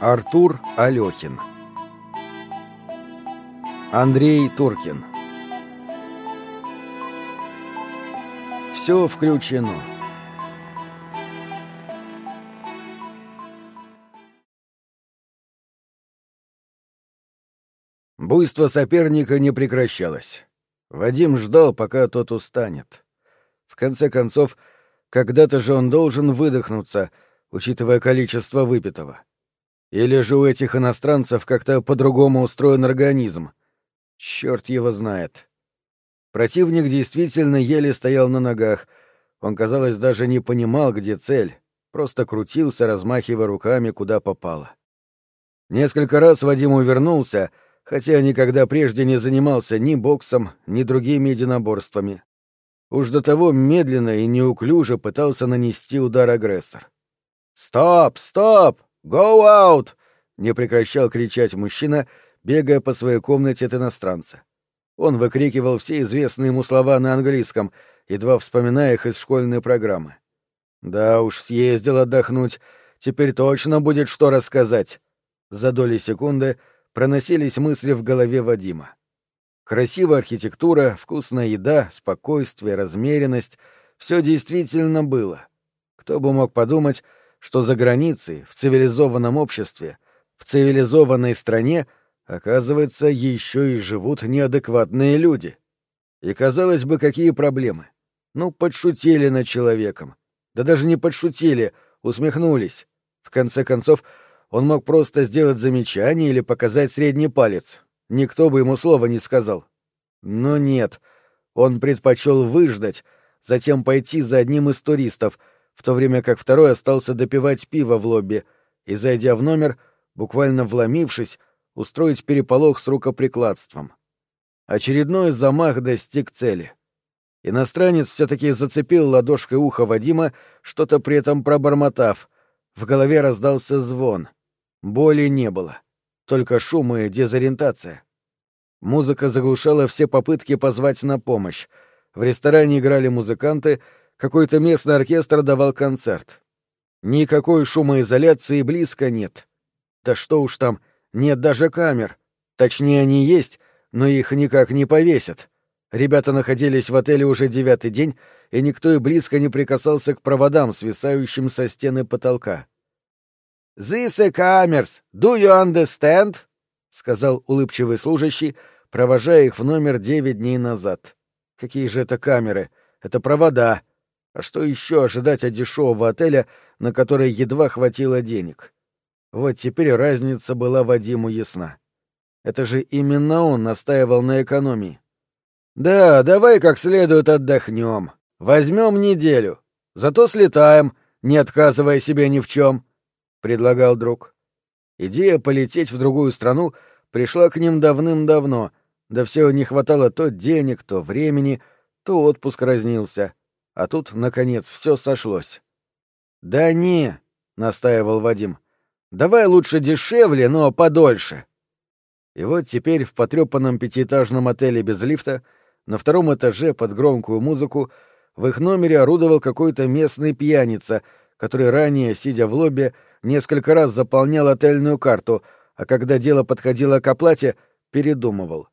Артур Алехин Андрей Туркин Все включено. Буйство соперника не прекращалось. Вадим ждал, пока тот устанет. В конце концов, когда-то же он должен выдохнуться, учитывая количество выпитого. Или же у этих иностранцев как-то по-другому устроен организм. Черт его знает. Противник действительно еле стоял на ногах. Он, казалось, даже не понимал, где цель. Просто крутился, размахивая руками, куда попало. Несколько раз Вадим увернулся, хотя никогда прежде не занимался ни боксом, ни другими единоборствами. Уж до того медленно и неуклюже пытался нанести удар агрессор. «Стоп! Стоп! Go out!» — не прекращал кричать мужчина, бегая по своей комнате от иностранца. Он выкрикивал все известные ему слова на английском, едва вспоминая их из школьной программы. «Да уж, съездил отдохнуть. Теперь точно будет что рассказать». За доли секунды проносились мысли в голове Вадима. Красивая архитектура, вкусная еда, спокойствие, размеренность — все действительно было. Кто бы мог подумать, что за границей, в цивилизованном обществе, в цивилизованной стране, оказывается, еще и живут неадекватные люди. И, казалось бы, какие проблемы. Ну, подшутили над человеком. Да даже не подшутили, усмехнулись. В конце концов, он мог просто сделать замечание или показать средний палец. Никто бы ему слова не сказал. Но нет, он предпочел выждать, затем пойти за одним из туристов — в то время как второй остался допивать пиво в лобби и, зайдя в номер, буквально вломившись, устроить переполох с рукоприкладством. Очередной замах достиг цели. Иностранец все-таки зацепил ладошкой ухо Вадима, что-то при этом пробормотав. В голове раздался звон. Боли не было. Только шум и дезориентация. Музыка заглушала все попытки позвать на помощь. В ресторане играли музыканты — какой-то местный оркестр давал концерт. Никакой шумоизоляции близко нет. Да что уж там, нет даже камер. Точнее, они есть, но их никак не повесят. Ребята находились в отеле уже девятый день, и никто и близко не прикасался к проводам, свисающим со стены потолка. «This a cameras. Do you understand?» — сказал улыбчивый служащий, провожая их в номер девять дней назад. «Какие же это камеры? Это провода. А что еще ожидать от дешевого отеля, на который едва хватило денег? Вот теперь разница была Вадиму ясна. Это же именно он настаивал на экономии. «Да, давай как следует отдохнем. Возьмем неделю. Зато слетаем, не отказывая себе ни в чем», — предлагал друг. Идея полететь в другую страну пришла к ним давным-давно, да все не хватало то денег, то времени, то отпуск разнился — а тут, наконец, все сошлось. «Да не», — настаивал Вадим, — «давай лучше дешевле, но подольше». И вот теперь в потрепанном пятиэтажном отеле без лифта, на втором этаже под громкую музыку, в их номере орудовал какой-то местный пьяница, который ранее, сидя в лобби, несколько раз заполнял отельную карту, а когда дело подходило к оплате, передумывал.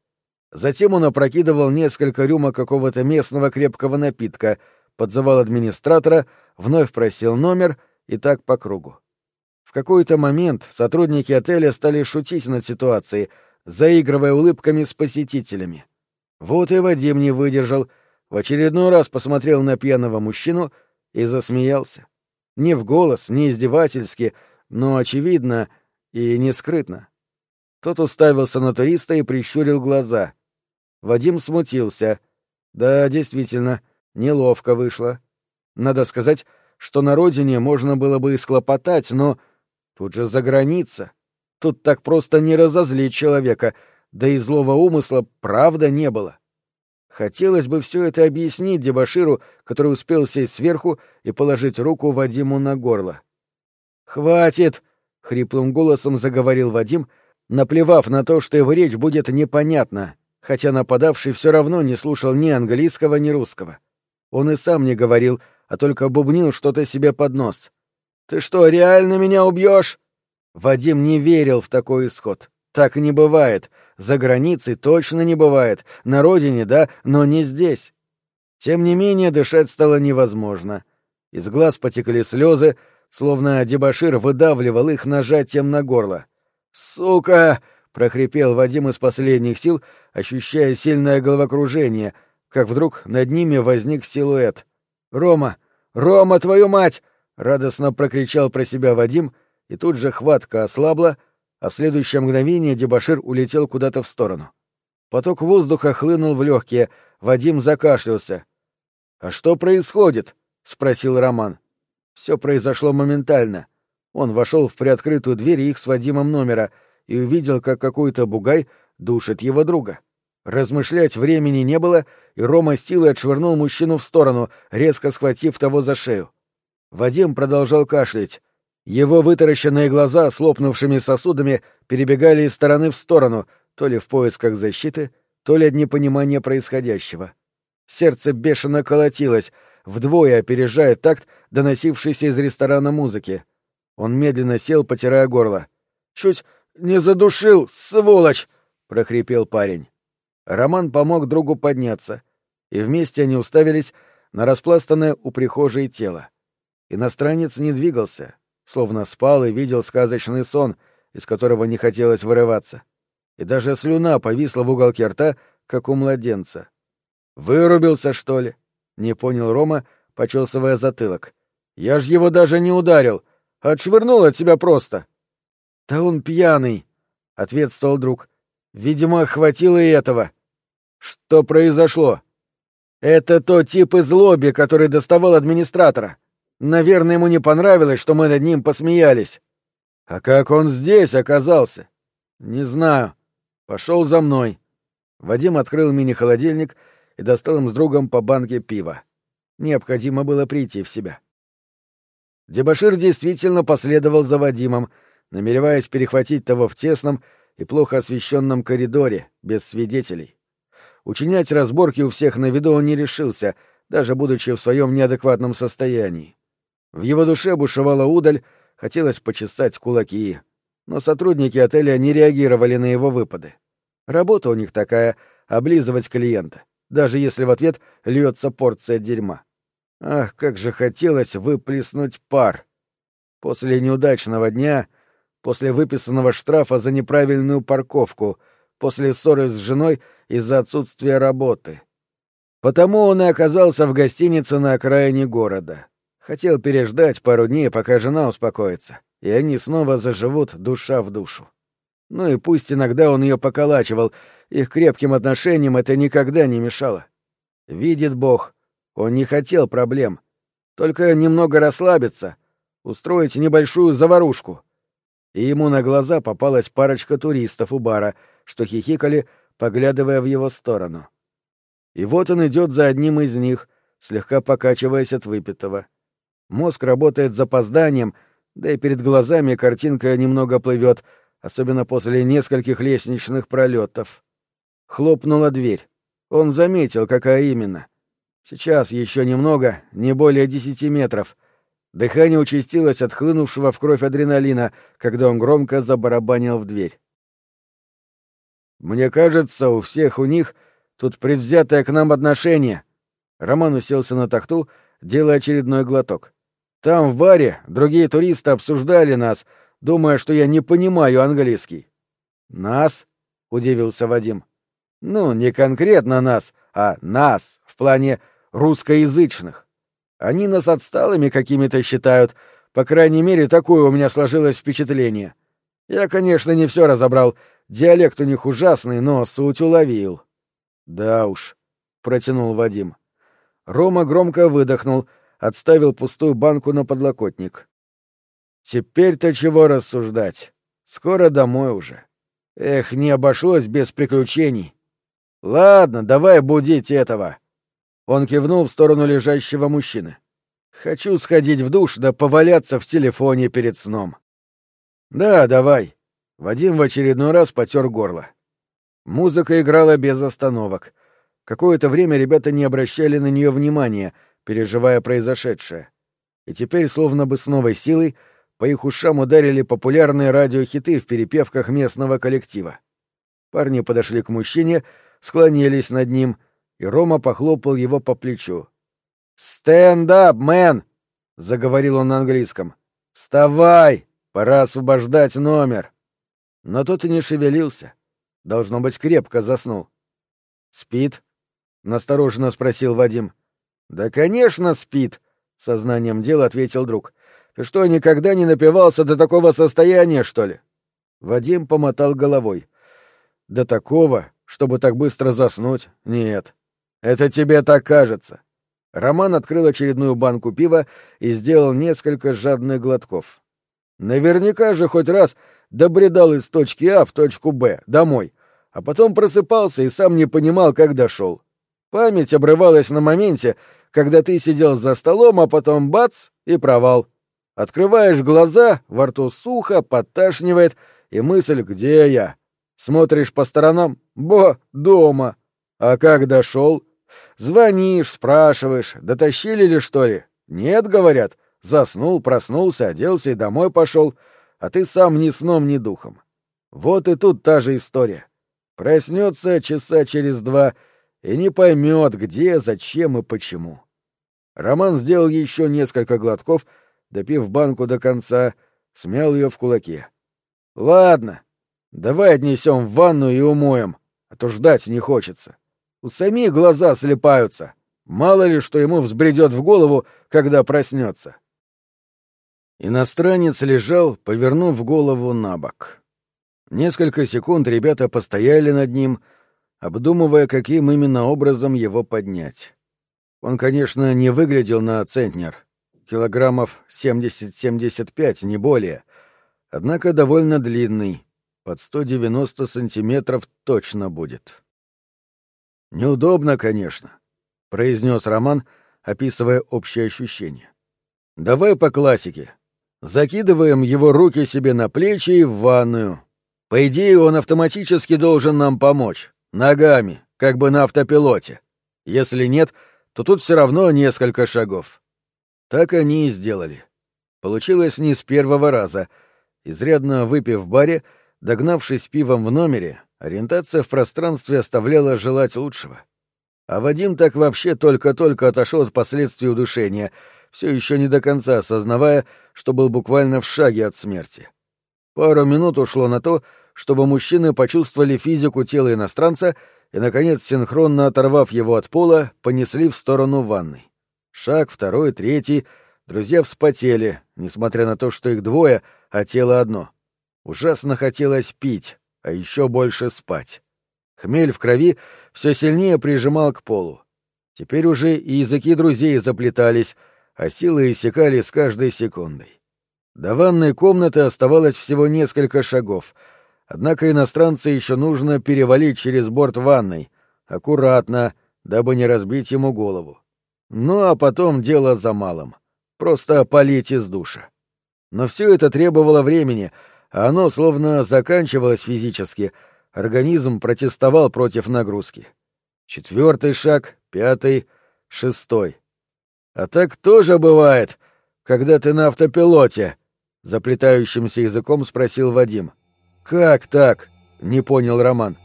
Затем он опрокидывал несколько рюмок какого-то местного крепкого напитка — подзывал администратора, вновь просил номер и так по кругу. В какой-то момент сотрудники отеля стали шутить над ситуацией, заигрывая улыбками с посетителями. Вот и Вадим не выдержал, в очередной раз посмотрел на пьяного мужчину и засмеялся. Не в голос, не издевательски, но очевидно и не скрытно. Тот уставился на туриста и прищурил глаза. Вадим смутился. Да, действительно, — Неловко вышло. Надо сказать, что на родине можно было бы и схлопотать, но тут же за граница. Тут так просто не разозлить человека, да и злого умысла правда не было. Хотелось бы все это объяснить дебаширу, который успел сесть сверху и положить руку Вадиму на горло. «Хватит!» — хриплым голосом заговорил Вадим, наплевав на то, что его речь будет непонятна, хотя нападавший все равно не слушал ни английского, ни русского. Он и сам не говорил, а только бубнил что-то себе под нос. «Ты что, реально меня убьешь?» Вадим не верил в такой исход. Так не бывает. За границей точно не бывает. На родине, да, но не здесь. Тем не менее, дышать стало невозможно. Из глаз потекли слезы, словно дебошир выдавливал их нажатием на горло. «Сука!» — прохрипел Вадим из последних сил, ощущая сильное головокружение, как вдруг над ними возник силуэт. «Рома! Рома, твою мать!» — радостно прокричал про себя Вадим, и тут же хватка ослабла, а в следующее мгновение дебошир улетел куда-то в сторону. Поток воздуха хлынул в легкие, Вадим закашлялся. «А что происходит?» — спросил Роман. Все произошло моментально. Он вошел в приоткрытую дверь их с Вадимом номера и увидел, как какой-то бугай душит его друга. Размышлять времени не было, и Рома силой отшвырнул мужчину в сторону, резко схватив того за шею. Вадим продолжал кашлять. Его вытаращенные глаза с лопнувшими сосудами перебегали из стороны в сторону, то ли в поисках защиты, то ли от непонимания происходящего. Сердце бешено колотилось, вдвое опережая такт, доносившийся из ресторана музыки. Он медленно сел, потирая горло. «Чуть не задушил, сволочь!» — прохрипел парень. Роман помог другу подняться, и вместе они уставились на распластанное у прихожей тело. Иностранец не двигался, словно спал и видел сказочный сон, из которого не хотелось вырываться. И даже слюна повисла в уголке рта, как у младенца. «Вырубился, что ли?» — не понял Рома, почесывая затылок. «Я ж его даже не ударил, отшвырнул от себя просто». «Да он пьяный», — ответствовал друг. «Видимо, хватило и этого». «Что произошло?» «Это тот тип из лобби, который доставал администратора. Наверное, ему не понравилось, что мы над ним посмеялись. А как он здесь оказался? Не знаю. Пошел за мной. Вадим открыл мини-холодильник и достал им с другом по банке пива. Необходимо было прийти в себя. Дебашир действительно последовал за Вадимом, намереваясь перехватить того в тесном и плохо освещенном коридоре, без свидетелей. Учинять разборки у всех на виду он не решился, даже будучи в своем неадекватном состоянии. В его душе бушевала удаль, хотелось почесать кулаки. Но сотрудники отеля не реагировали на его выпады. Работа у них такая — облизывать клиента, даже если в ответ льется порция дерьма. Ах, как же хотелось выплеснуть пар. После неудачного дня, после выписанного штрафа за неправильную парковку, после ссоры с женой из-за отсутствия работы. Потому он и оказался в гостинице на окраине города. Хотел переждать пару дней, пока жена успокоится, и они снова заживут душа в душу. Ну и пусть иногда он ее поколачивал, их крепким отношениям это никогда не мешало. Видит Бог, он не хотел проблем. Только немного расслабиться, устроить небольшую заварушку. И ему на глаза попалась парочка туристов у бара, что хихикали, поглядывая в его сторону. И вот он идет за одним из них, слегка покачиваясь от выпитого. Мозг работает с запозданием, да и перед глазами картинка немного плывет, особенно после нескольких лестничных пролетов. Хлопнула дверь. Он заметил, какая именно. Сейчас еще немного, не более десяти метров. Дыхание участилось от хлынувшего в кровь адреналина, когда он громко забарабанил в дверь. «Мне кажется, у всех у них тут предвзятое к нам отношение». Роман уселся на тахту, делая очередной глоток. Там, в баре, другие туристы обсуждали нас, думая, что я не понимаю английский. «Нас?» — удивился Вадим. «Ну, не конкретно нас, а нас, в плане русскоязычных. Они нас отсталыми какими-то считают, по крайней мере, такое у меня сложилось впечатление. Я, конечно, не все разобрал, диалект у них ужасный, но суть уловил». «Да уж», — протянул Вадим. Рома громко выдохнул — отставил пустую банку на подлокотник. Теперь-то чего рассуждать? Скоро домой уже. Эх, не обошлось без приключений. Ладно, давай будить этого. Он кивнул в сторону лежащего мужчины. Хочу сходить в душ да поваляться в телефоне перед сном. Да, давай. Вадим в очередной раз потер горло. Музыка играла без остановок. Какое-то время ребята не обращали на нее внимания — переживая произошедшее. И теперь, словно бы с новой силой, по их ушам ударили популярные радиохиты в перепевках местного коллектива. Парни подошли к мужчине, склонились над ним, и Рома похлопал его по плечу. «Stand up, мэн!» — заговорил он на английском. «Вставай! Пора освобождать номер!» Но тот и не шевелился. Должно быть, крепко заснул. «Спит?» — настороженно спросил Вадим. «Да, конечно, спит!» — сознанием дела ответил друг. Ты что, никогда не напивался до такого состояния, что ли? Вадим помотал головой. До такого, чтобы так быстро заснуть, нет. Это тебе так кажется. Роман открыл очередную банку пива и сделал несколько жадных глотков. Наверняка же хоть раз добредал из точки А в точку Б, домой, а потом просыпался и сам не понимал, как дошел. Память обрывалась на моменте, когда ты сидел за столом, а потом бац — и провал. Открываешь глаза, во рту сухо, подташнивает, и мысль «Где я?». Смотришь по сторонам «Бо, дома». А как дошел? Звонишь, спрашиваешь, дотащили ли что ли? Нет, говорят. Заснул, проснулся, оделся и домой пошел, а ты сам ни сном, ни духом. Вот и тут та же история. Проснется часа через два и не поймет, где, зачем и почему. Роман сделал еще несколько глотков — допив банку до конца, смял ее в кулаке. «Ладно, давай отнесем в ванну и умоем, а то ждать не хочется. У самих глаза слепаются. Мало ли, что ему взбредет в голову, когда проснется». Иностранец лежал, повернув голову на бок. Несколько секунд ребята постояли над ним, обдумывая, каким именно образом его поднять. Он, конечно, не выглядел на центнер, килограммов 70-75, не более, однако довольно длинный, под 190 сантиметров точно будет. «Неудобно, конечно», — произнес Роман, описывая общее ощущение. «Давай по классике. Закидываем его руки себе на плечи и в ванную. По идее, он автоматически должен нам помочь. Ногами, как бы на автопилоте. Если нет, то тут все равно несколько шагов. Так они и сделали. Получилось не с первого раза. Изрядно выпив в баре, догнавшись пивом в номере, ориентация в пространстве оставляла желать лучшего. А Вадим так вообще только-только отошел от последствий удушения, все еще не до конца осознавая, что был буквально в шаге от смерти. Пару минут ушло на то, чтобы мужчины почувствовали физику тела иностранца и, наконец, синхронно оторвав его от пола, понесли в сторону ванной. Шаг второй, третий. Друзья вспотели, несмотря на то, что их двое, а тело одно. Ужасно хотелось пить, а еще больше спать. Хмель в крови все сильнее прижимал к полу. Теперь уже и языки друзей заплетались, а силы иссякали с каждой секундой. До ванной комнаты оставалось всего несколько шагов, однако иностранца еще нужно перевалить через борт ванной, аккуратно, дабы не разбить ему голову. Ну а потом дело за малым. Просто полить из душа. Но все это требовало времени, оно словно заканчивалось физически. Организм протестовал против нагрузки. Четвертый шаг, пятый, шестой. А так тоже бывает, когда ты на автопилоте, заплетающимся языком спросил Вадим. Как так? не понял Роман.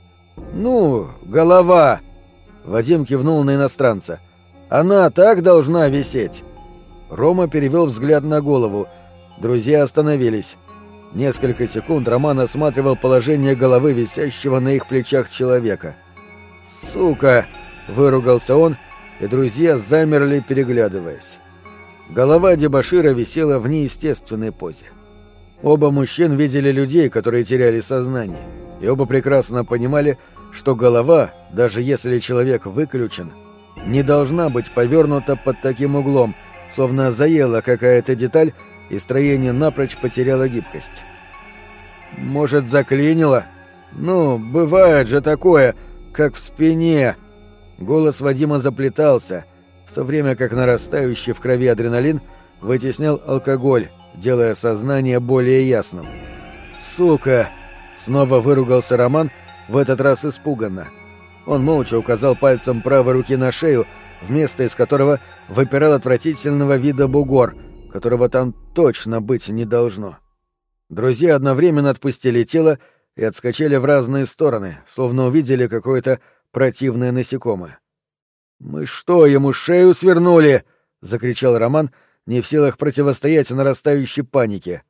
Ну, голова. Вадим кивнул на иностранца. Она так должна висеть!» Рома перевел взгляд на голову. Друзья остановились. Несколько секунд Роман осматривал положение головы висящего на их плечах человека. «Сука!» — выругался он, и друзья замерли, переглядываясь. Голова дебашира висела в неестественной позе. Оба мужчин видели людей, которые теряли сознание, и оба прекрасно понимали, что голова, даже если человек выключен, — не должна быть повернута под таким углом, словно заела какая-то деталь, и строение напрочь потеряло гибкость. «Может, заклинило? Ну, бывает же такое, как в спине!» Голос Вадима заплетался, в то время как нарастающий в крови адреналин вытеснял алкоголь, делая сознание более ясным. «Сука!» — снова выругался Роман, в этот раз испуганно. Он молча указал пальцем правой руки на шею, в место из которого выпирал отвратительного вида бугор, которого там точно быть не должно. Друзья одновременно отпустили тело и отскочили в разные стороны, словно увидели какое-то противное насекомое. «Мы что, ему шею свернули?» — закричал Роман, не в силах противостоять нарастающей панике.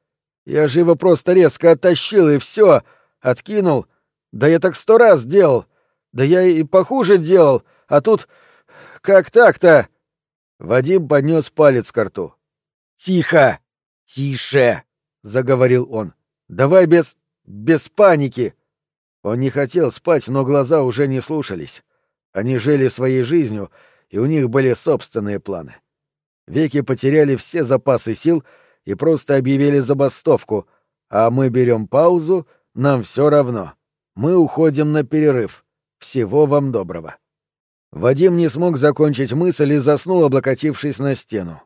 «Я же его просто резко оттащил, и все, откинул. Да я так сто раз делал. Да я и похуже делал, а тут... Как так-то?» Вадим поднес палец к рту. «Тихо! Тише!» — заговорил он. «Давай без... без паники!» Он не хотел спать, но глаза уже не слушались. Они жили своей жизнью, и у них были собственные планы. Веки потеряли все запасы сил и просто объявили забастовку, а мы берем паузу, нам все равно. Мы уходим на перерыв. Всего вам доброго. Вадим не смог закончить мысль и заснул, облокотившись на стену.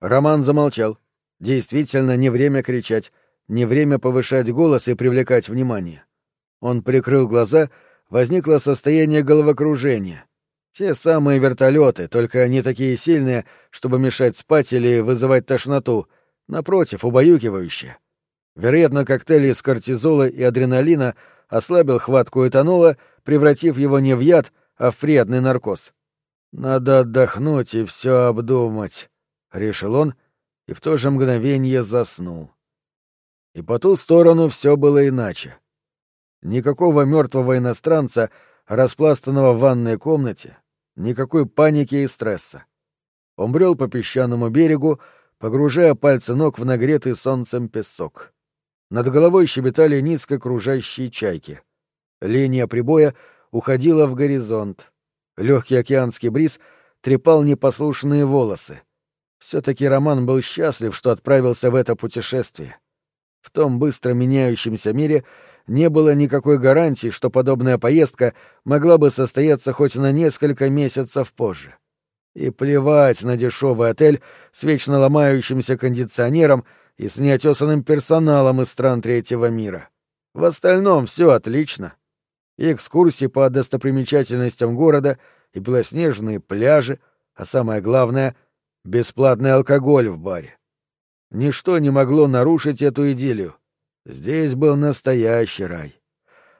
Роман замолчал. Действительно, не время кричать, не время повышать голос и привлекать внимание. Он прикрыл глаза, возникло состояние головокружения. Те самые вертолеты, только они такие сильные, чтобы мешать спать или вызывать тошноту, напротив, убаюкивающие. Вероятно, коктейль из кортизола и адреналина ослабил хватку этанола, превратив его не в яд, а в приятный наркоз. «Надо отдохнуть и все обдумать», — решил он, — и в то же мгновение заснул. И по ту сторону все было иначе. Никакого мертвого иностранца, распластанного в ванной комнате, никакой паники и стресса. Он брел по песчаному берегу, погружая пальцы ног в нагретый солнцем песок. Над головой щебетали низко кружащие чайки. Линия прибоя уходила в горизонт. Легкий океанский бриз трепал непослушные волосы. Все-таки Роман был счастлив, что отправился в это путешествие. В том быстро меняющемся мире не было никакой гарантии, что подобная поездка могла бы состояться хоть на несколько месяцев позже. И плевать на дешевый отель с вечно ломающимся кондиционером и с неотесанным персоналом из стран третьего мира. В остальном все отлично. И экскурсии по достопримечательностям города, и белоснежные пляжи, а самое главное — бесплатный алкоголь в баре. Ничто не могло нарушить эту идиллию. Здесь был настоящий рай.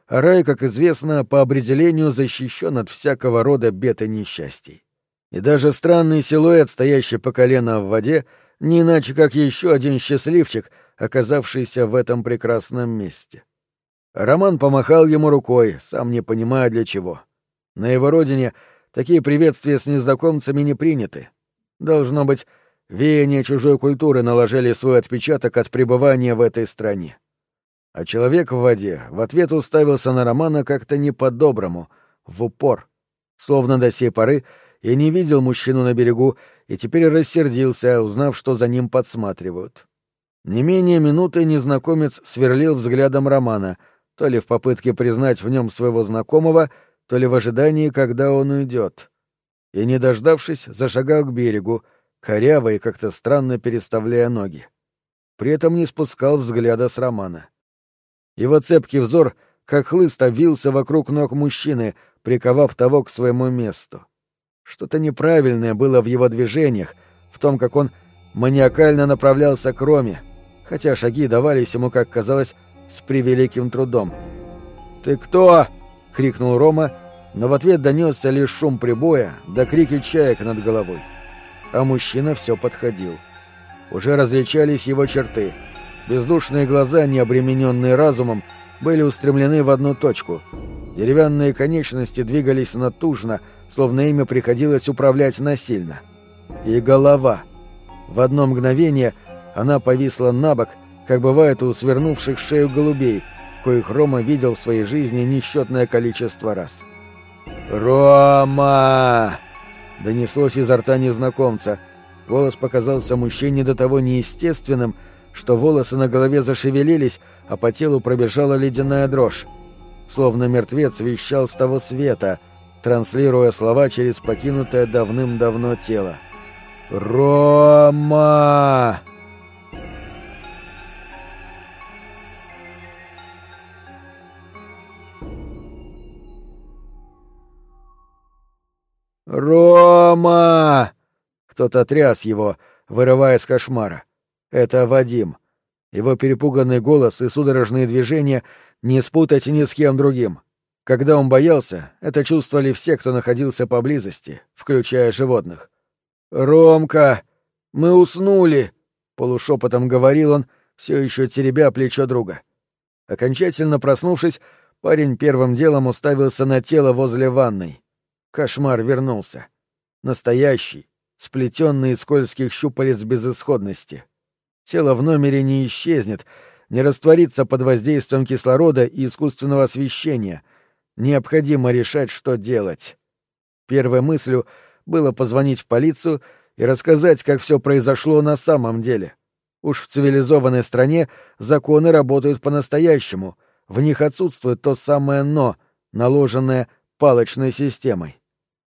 А рай, как известно, по определению защищен от всякого рода бед и несчастий. И даже странный силуэт, стоящий по колено в воде, не иначе как еще один счастливчик, оказавшийся в этом прекрасном месте. Роман помахал ему рукой, сам не понимая для чего. На его родине такие приветствия с незнакомцами не приняты. Должно быть, веяния чужой культуры наложили свой отпечаток от пребывания в этой стране. А человек в воде в ответ уставился на Романа как-то не по-доброму, в упор, словно до сей поры и не видел мужчину на берегу и теперь рассердился, узнав, что за ним подсматривают. Не менее минуты незнакомец сверлил взглядом Романа, то ли в попытке признать в нем своего знакомого, то ли в ожидании, когда он уйдет и, не дождавшись, зашагал к берегу, коряво и как-то странно переставляя ноги. При этом не спускал взгляда с Романа. Его цепкий взор, как хлыст, обвился вокруг ног мужчины, приковав того к своему месту. Что-то неправильное было в его движениях, в том, как он маниакально направлялся к Роме, хотя шаги давались ему, как казалось, с превеликим трудом. «Ты кто?» — крикнул Рома, но в ответ донесся лишь шум прибоя да крики чаек над головой. А мужчина все подходил. Уже различались его черты. Бездушные глаза, не обремененные разумом, были устремлены в одну точку. Деревянные конечности двигались натужно, словно ими приходилось управлять насильно. И голова. В одно мгновение она повисла на бок, как бывает у свернувших шею голубей, коих Рома видел в своей жизни несчетное количество раз. — «Рома!» — донеслось изо рта незнакомца. Голос показался мужчине до того неестественным, что волосы на голове зашевелились, а по телу пробежала ледяная дрожь. Словно мертвец вещал с того света, транслируя слова через покинутое давным-давно тело. «Рома!» «Рома!» Кто-то тряс его, вырывая с кошмара. Это Вадим. Его перепуганный голос и судорожные движения не спутать ни с кем другим. Когда он боялся, это чувствовали все, кто находился поблизости, включая животных. «Ромка! Мы уснули!» — полушепотом говорил он, все еще теребя плечо друга. Окончательно проснувшись, парень первым делом уставился на тело возле ванной. Кошмар вернулся. Настоящий, сплетенный из скользких щупалец безысходности. Тело в номере не исчезнет, не растворится под воздействием кислорода и искусственного освещения. Необходимо решать, что делать. Первой мыслью было позвонить в полицию и рассказать, как все произошло на самом деле. Уж в цивилизованной стране законы работают по-настоящему, в них отсутствует то самое «но», наложенное палочной системой.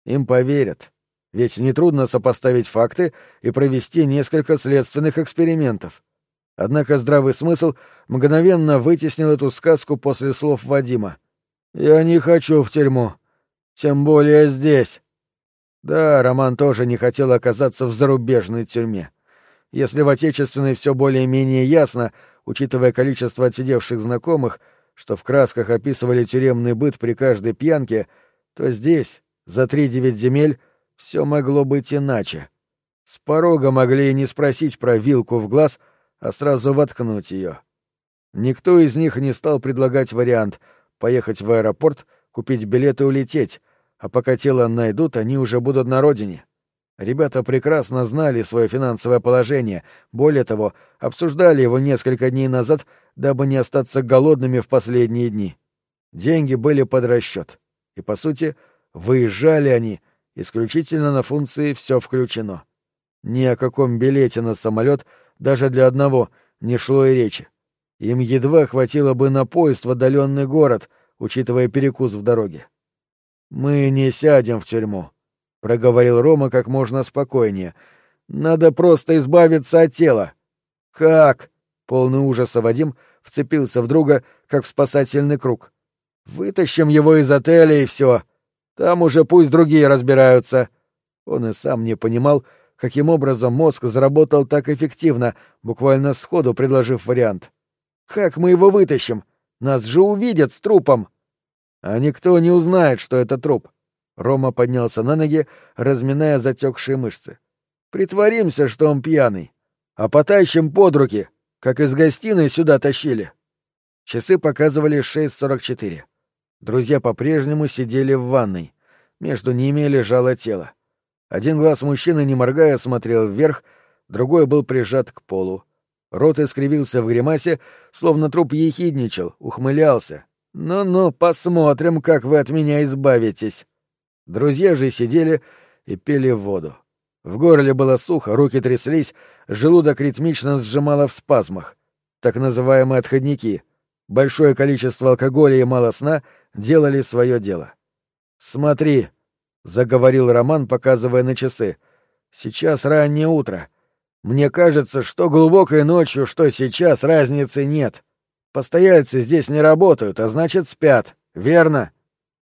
Им поверят, ведь нетрудно сопоставить факты и провести несколько следственных экспериментов. Однако здравый смысл мгновенно вытеснил эту сказку после слов Вадима. «Я не хочу в тюрьму. Тем более здесь». Да, Роман тоже не хотел оказаться в зарубежной тюрьме. Если в отечественной все более-менее ясно, учитывая количество отсидевших знакомых, что в красках описывали тюремный быт при каждой пьянке, то здесь, за три-девять земель, все могло быть иначе. С порога могли и не спросить про вилку в глаз, а сразу воткнуть ее. Никто из них не стал предлагать вариант — поехать в аэропорт, купить билет и улететь, а пока тело найдут, они уже будут на родине. Ребята прекрасно знали свое финансовое положение, более того, обсуждали его несколько дней назад, дабы не остаться голодными в последние дни. Деньги были под расчет, и, по сути, выезжали они исключительно на функции «все включено». Ни о каком билете на самолет даже для одного не шло и речи. Им едва хватило бы на поезд в отдаленный город, учитывая перекус в дороге. «Мы не сядем в тюрьму», — проговорил Рома как можно спокойнее. «Надо просто избавиться от тела». «Как?» — полный ужаса Вадим вцепился в друга, как в спасательный круг. «Вытащим его из отеля и все. Там уже пусть другие разбираются». Он и сам не понимал, каким образом мозг заработал так эффективно, буквально сходу предложив вариант. «Как мы его вытащим? Нас же увидят с трупом!» А никто не узнает, что это труп. Рома поднялся на ноги, разминая затекшие мышцы. Притворимся, что он пьяный. А потащим под руки, как из гостиной сюда тащили. Часы показывали 6.44. Друзья по-прежнему сидели в ванной. Между ними лежало тело. Один глаз мужчины, не моргая, смотрел вверх, другой был прижат к полу. Рот искривился в гримасе, словно труп ехидничал, ухмылялся, «Ну-ну, посмотрим, как вы от меня избавитесь». Друзья же сидели и пили воду. В горле было сухо, руки тряслись, желудок ритмично сжимало в спазмах. Так называемые отходники. Большое количество алкоголя и мало сна делали свое дело. «Смотри», — заговорил Роман, показывая на часы. «Сейчас раннее утро. Мне кажется, что глубокой ночью, что сейчас, разницы нет. Постояльцы здесь не работают, а значит, спят. Верно?»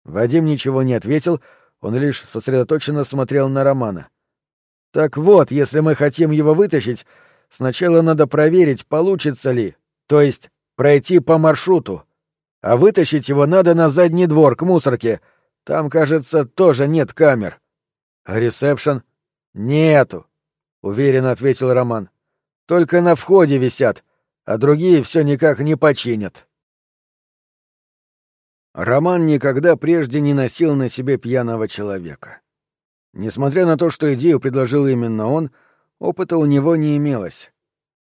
Вадим ничего не ответил, он лишь сосредоточенно смотрел на Романа. «Так вот, если мы хотим его вытащить, сначала надо проверить, получится ли, то есть пройти по маршруту. А вытащить его надо на задний двор, к мусорке. Там, кажется, тоже нет камер». «А ресепшн?» «Нету», — уверенно ответил Роман. «Только на входе висят а другие все никак не починят. Роман никогда прежде не носил на себе пьяного человека. Несмотря на то, что идею предложил именно он, опыта у него не имелось.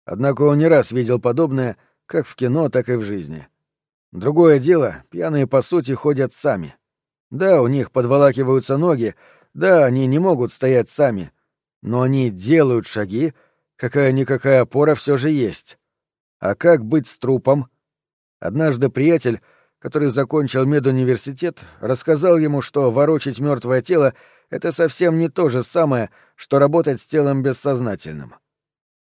Однако он не раз видел подобное как в кино, так и в жизни. Другое дело, пьяные по сути ходят сами. Да, у них подволакиваются ноги, да, они не могут стоять сами, но они делают шаги, какая-никакая опора все же есть. А как быть с трупом? Однажды приятель, который закончил медуниверситет, рассказал ему, что ворочить мертвое тело — это совсем не то же самое, что работать с телом бессознательным.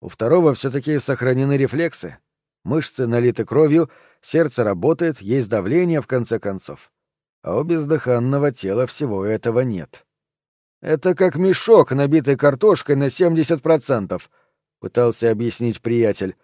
У второго все-таки сохранены рефлексы. Мышцы налиты кровью, сердце работает, есть давление, в конце концов. А у бездыханного тела всего этого нет. Это как мешок, набитый картошкой на 70%, — пытался объяснить приятель.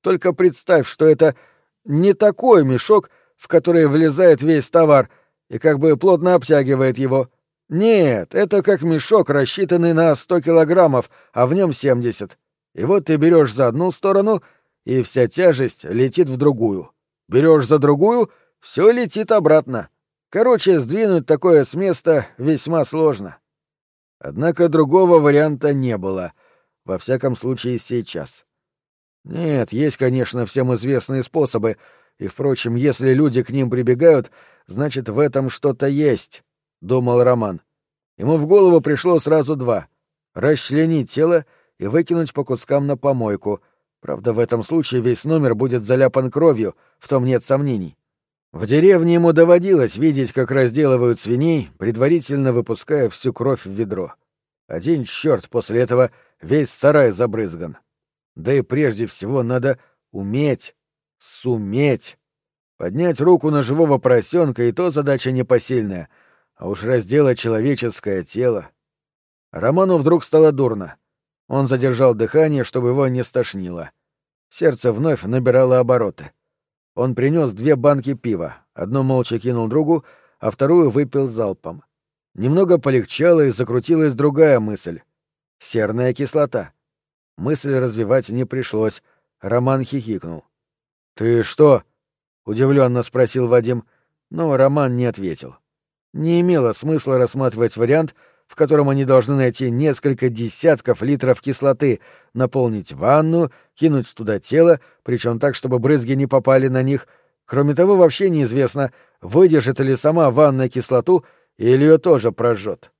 Только представь, что это не такой мешок, в который влезает весь товар и как бы плотно обтягивает его. Нет, это как мешок, рассчитанный на сто килограммов, а в нем семьдесят. И вот ты берешь за одну сторону, и вся тяжесть летит в другую. Берешь за другую, все летит обратно. Короче, сдвинуть такое с места весьма сложно. Однако другого варианта не было, во всяком случае сейчас. Нет, есть, конечно, всем известные способы, и, впрочем, если люди к ним прибегают, значит, в этом что-то есть, — думал Роман. Ему в голову пришло сразу два — расчленить тело и выкинуть по кускам на помойку. Правда, в этом случае весь номер будет заляпан кровью, в том нет сомнений. В деревне ему доводилось видеть, как разделывают свиней, предварительно выпуская всю кровь в ведро. Один черт после этого весь сарай забрызган. Да и прежде всего надо уметь, суметь. Поднять руку на живого поросенка и то задача непосильная, а уж разделать человеческое тело. Роману вдруг стало дурно. Он задержал дыхание, чтобы его не стошнило. Сердце вновь набирало обороты. Он принес две банки пива, одну молча кинул другу, а вторую выпил залпом. Немного полегчало и закрутилась другая мысль. Серная кислота. Мысль развивать не пришлось. Роман хихикнул. «Ты что?» — удивленно спросил Вадим, но Роман не ответил. Не имело смысла рассматривать вариант, в котором они должны найти несколько десятков литров кислоты, наполнить ванну, кинуть туда тело, причем так, чтобы брызги не попали на них. Кроме того, вообще неизвестно, выдержит ли сама ванна кислоту или ее тоже прожжет.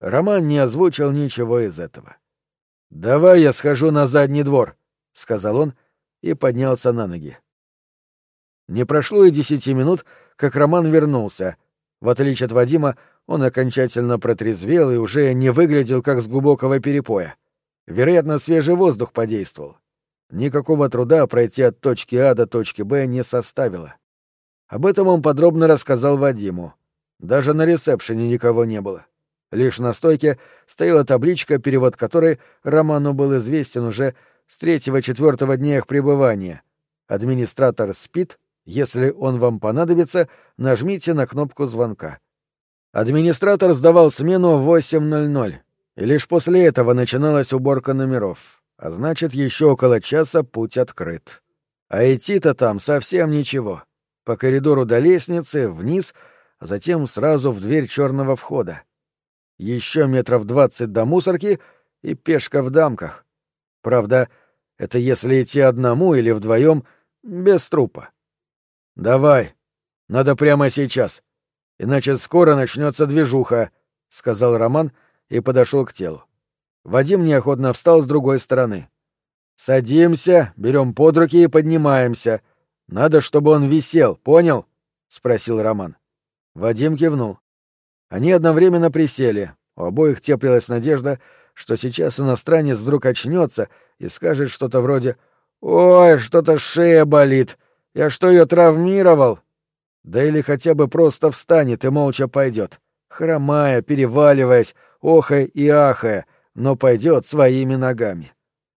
Роман не озвучил ничего из этого. «Давай я схожу на задний двор», — сказал он и поднялся на ноги. Не прошло и десяти минут, как Роман вернулся. В отличие от Вадима, он окончательно протрезвел и уже не выглядел как с глубокого перепоя. Вероятно, свежий воздух подействовал. Никакого труда пройти от точки А до точки Б не составило. Об этом он подробно рассказал Вадиму. Даже на ресепшене никого не было. Лишь на стойке стояла табличка, перевод которой Роману был известен уже с третьего-четвертого дня их пребывания. Администратор спит, если он вам понадобится, нажмите на кнопку звонка. Администратор сдавал смену в 8.00, и лишь после этого начиналась уборка номеров, а значит, еще около часа путь открыт. А идти-то там совсем ничего. По коридору до лестницы, вниз, а затем сразу в дверь черного входа. Еще метров двадцать до мусорки и пешка в дамках. Правда, это если идти одному или вдвоем без трупа. «Давай, надо прямо сейчас», иначе скоро начнется движуха», — сказал Роман и подошел к телу. Вадим неохотно встал с другой стороны. «Садимся, берем под руки и поднимаемся. Надо, чтобы он висел, понял?» — спросил Роман. Вадим кивнул. Они одновременно присели. У обоих теплилась надежда, что сейчас иностранец вдруг очнется и скажет что-то вроде «Ой, что-то шея болит. Я что, ее травмировал?» Да или хотя бы просто встанет и молча пойдет, хромая, переваливаясь, охая и ахая, но пойдет своими ногами.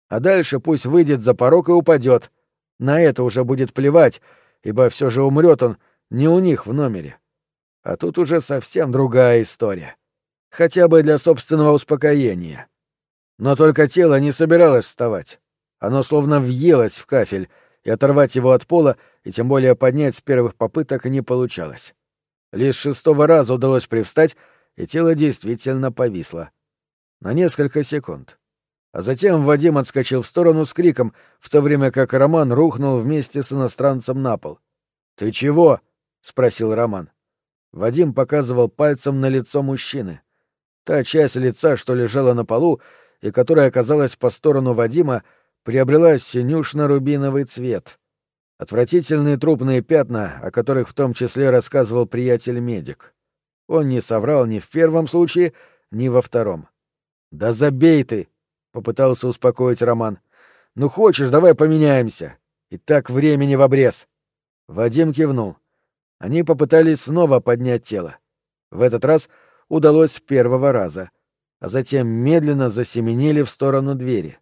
А дальше пусть выйдет за порог и упадет. На это уже будет плевать, ибо все же умрет он не у них в номере. А тут уже совсем другая история. Хотя бы для собственного успокоения. Но только тело не собиралось вставать. Оно словно въелось в кафель, и оторвать его от пола и тем более поднять с первых попыток не получалось. Лишь шестого раза удалось привстать, и тело действительно повисло. На несколько секунд. А затем Вадим отскочил в сторону с криком, в то время как Роман рухнул вместе с иностранцем на пол. «Ты чего?» — спросил Роман. Вадим показывал пальцем на лицо мужчины. Та часть лица, что лежала на полу и которая оказалась по сторону Вадима, приобрела синюшно-рубиновый цвет. Отвратительные трупные пятна, о которых в том числе рассказывал приятель-медик. Он не соврал ни в первом случае, ни во втором. «Да забей ты!» — попытался успокоить Роман. «Ну хочешь, давай поменяемся. И так времени в обрез». Вадим кивнул. Они попытались снова поднять тело. В этот раз удалось с первого раза, а затем медленно засеменили в сторону двери.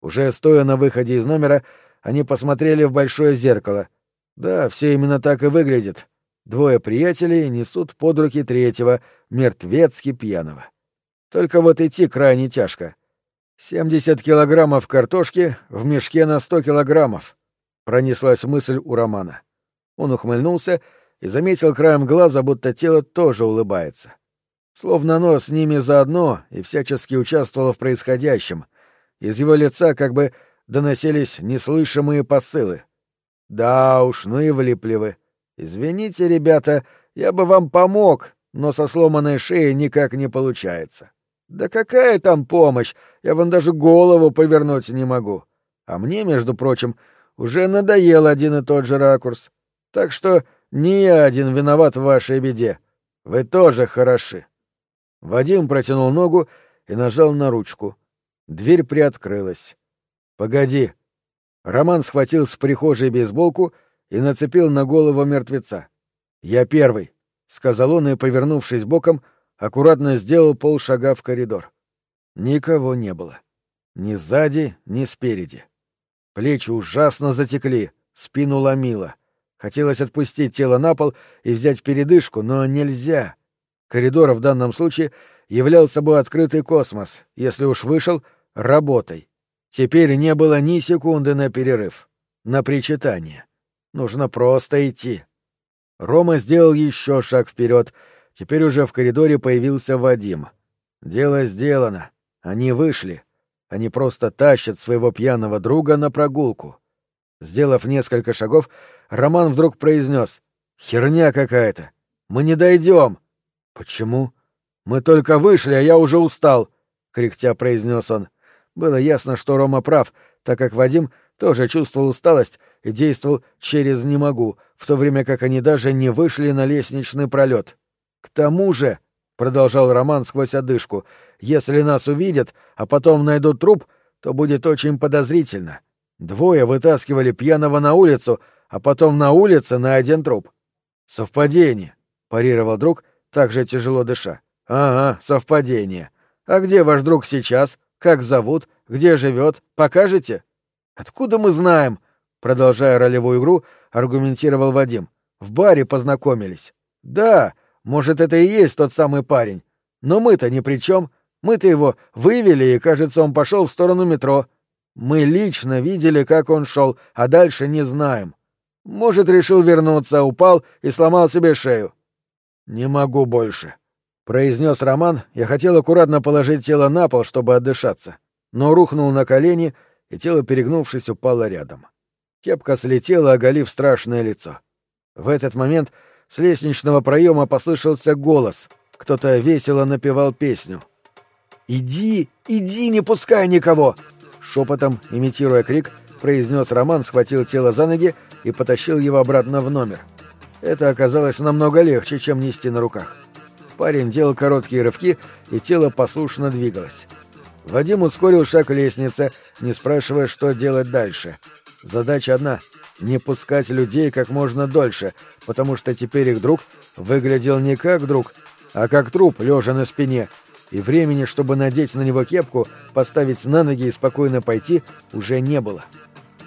Уже стоя на выходе из номера, они посмотрели в большое зеркало. Да, все именно так и выглядит. Двое приятелей несут под руки третьего, мертвецки пьяного. Только вот идти крайне тяжко. Семьдесят килограммов картошки в мешке на сто килограммов. Пронеслась мысль у Романа. Он ухмыльнулся и заметил краем глаза, будто тело тоже улыбается. Словно оно с ними заодно и всячески участвовало в происходящем. Из его лица как бы доносились неслышимые посылы. «Да уж, ну и влипли вы. Извините, ребята, я бы вам помог, но со сломанной шеей никак не получается. Да какая там помощь? Я вон даже голову повернуть не могу. А мне, между прочим, уже надоел один и тот же ракурс. Так что не я один виноват в вашей беде. Вы тоже хороши. Вадим протянул ногу и нажал на ручку. Дверь приоткрылась. «Погоди». Роман схватил с прихожей бейсболку и нацепил на голову мертвеца. «Я первый», — сказал он и, повернувшись боком, аккуратно сделал полшага в коридор. Никого не было. Ни сзади, ни спереди. Плечи ужасно затекли, спину ломило. Хотелось отпустить тело на пол и взять передышку, но нельзя. Коридор в данном случае являл собой открытый космос. Если уж вышел, работай. Теперь не было ни секунды на перерыв, на причитание. Нужно просто идти. Рома сделал еще шаг вперед. Теперь уже в коридоре появился Вадим. Дело сделано. Они вышли. Они просто тащат своего пьяного друга на прогулку. Сделав несколько шагов, Роман вдруг произнес: «Херня какая-то! Мы не дойдем!» «Почему?» «Мы только вышли, а я уже устал», — кряхтя произнес он. Было ясно, что Рома прав, так как Вадим тоже чувствовал усталость и действовал через «не могу», в то время как они даже не вышли на лестничный пролет. «К тому же», — продолжал Роман сквозь одышку, — «если нас увидят, а потом найдут труп, то будет очень подозрительно. Двое вытаскивали пьяного на улицу, а потом на улице на один труп. Совпадение, парировал друг, также тяжело дыша. Ага, совпадение. А где ваш друг сейчас? Как зовут? Где живет? Покажете? Откуда мы знаем? Продолжая ролевую игру, аргументировал Вадим. В баре познакомились. Да, может, это и есть тот самый парень. Но мы-то ни при чем. Мы-то его вывели, и, кажется, он пошел в сторону метро. Мы лично видели, как он шел, а дальше не знаем. Может, решил вернуться, упал и сломал себе шею. Не могу больше, произнес Роман Я хотел аккуратно положить тело на пол, чтобы отдышаться, но рухнул на колени, и тело, перегнувшись, упало рядом. Кепка слетела, оголив страшное лицо. В этот момент с лестничного проема послышался голос. Кто-то весело напевал песню. «Иди, иди, не пускай никого!» Шепотом, имитируя крик, произнес Роман, схватил тело за ноги и потащил его обратно в номер. Это оказалось намного легче, чем нести на руках. Парень делал короткие рывки, и тело послушно двигалось. Вадим ускорил шаг к лестнице, не спрашивая, что делать дальше. Задача одна — не пускать людей как можно дольше, потому что теперь их друг выглядел не как друг, а как труп, лежа на спине — и времени, чтобы надеть на него кепку, поставить на ноги и спокойно пойти, уже не было.